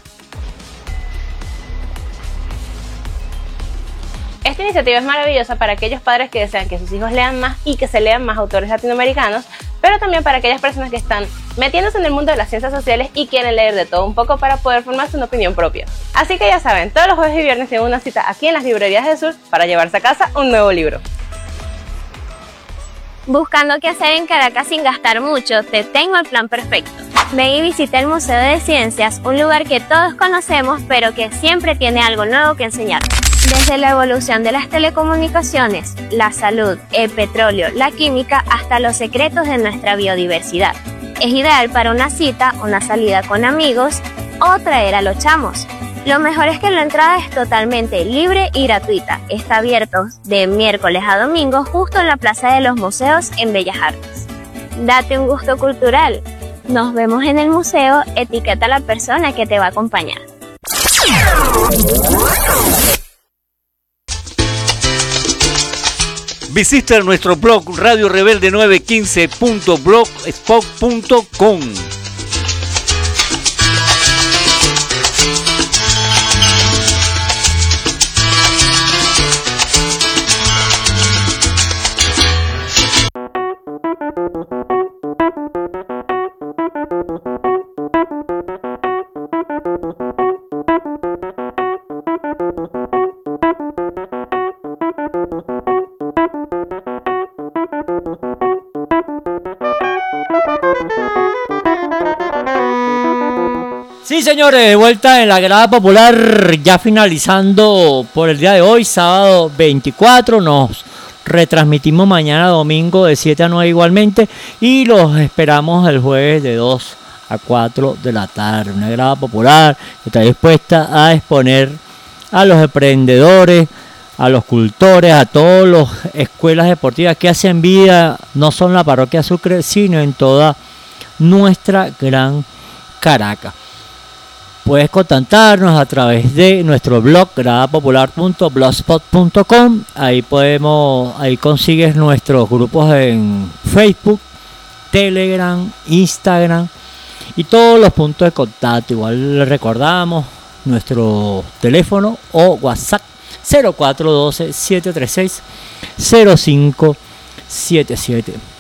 Esta iniciativa es maravillosa para aquellos padres que desean que sus hijos lean más y que se lean más autores latinoamericanos, pero también para aquellas personas que están metiéndose en el mundo de las ciencias sociales y quieren leer de todo un poco para poder formarse una opinión propia. Así que ya saben, todos los jueves y viernes tienen una cita aquí en las librerías del sur para llevarse a casa un nuevo libro. Buscando qué hacer en Caracas sin gastar mucho, te tengo el plan perfecto. Ven y visita el Museo de Ciencias, un lugar que todos conocemos pero que siempre tiene algo nuevo que enseñar. Desde la evolución de las telecomunicaciones, la salud, el petróleo, la química, hasta los secretos de nuestra biodiversidad. Es ideal para una cita, una salida con amigos o traer a los chamos. Lo mejor es que la entrada es totalmente libre y gratuita. Está abierto de miércoles a domingo justo en la Plaza de los Museos en Bellas Artes. Date un gusto cultural. Nos vemos en el museo, etiqueta a la persona que te va a acompañar. Visita nuestro blog Radio Rebelde 915.blogspot.com. Señores, de vuelta en la grada popular, ya finalizando por el día de hoy, sábado 24, nos retransmitimos mañana domingo de 7 a 9 igualmente y los esperamos el jueves de 2 a 4 de la tarde. Una grada popular que está dispuesta a exponer a los emprendedores, a los cultores, a todas las escuelas deportivas que hacen vida, no solo en la parroquia Sucre, sino en toda nuestra gran Caracas. Puedes contactarnos a través de nuestro blog gradapopular.blogspot.com. Ahí podemos, ahí consigues nuestros grupos en Facebook, Telegram, Instagram y todos los puntos de contacto. Igual le recordamos nuestro teléfono o WhatsApp 0412 736 0577.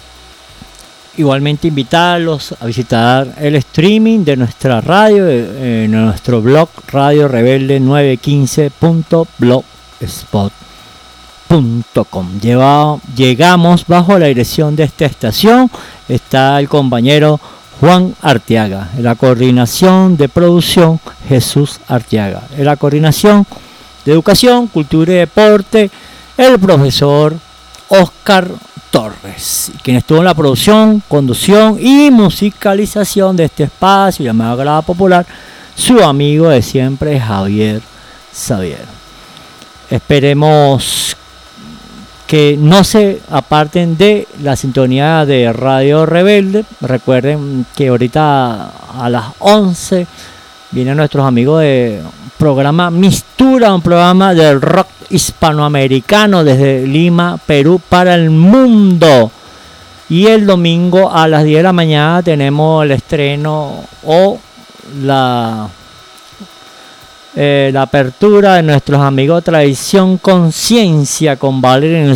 Igualmente invitarlos a visitar el streaming de nuestra radio eh, en nuestro blog Radio Rebelde 915.blogspot.com. Lleva- Llegamos bajo la dirección de esta estación. Está el compañero Juan Arteaga. En la coordinación de producción Jesús Arteaga. En la coordinación de educación, cultura y deporte el profesor Oscar Torres, quien estuvo en la producción, conducción y musicalización de este espacio llamado Grada Popular, su amigo de siempre Javier Xavier. Esperemos que no se aparten de la sintonía de Radio Rebelde. Recuerden que ahorita a las 11 vienen nuestros amigos de programa Mistura, un programa del rock hispanoamericano desde Lima, Perú, para el mundo. Y el domingo a las 10 de la mañana tenemos el estreno o la, eh, apertura de nuestros amigos Tradición Conciencia con Valerín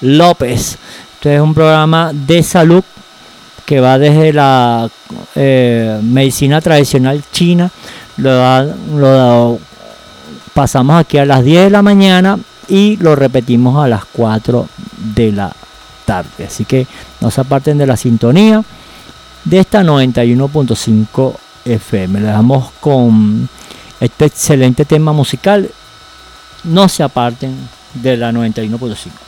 López. Este es un programa de salud que va desde la eh, medicina tradicional china, lo, lo pasamos aquí a las 10 de la mañana y lo repetimos a las 4 de la tarde. Así que no se aparten de la sintonía de esta 91.5 FM. Le damos con este excelente tema musical. No se aparten de la 91.5.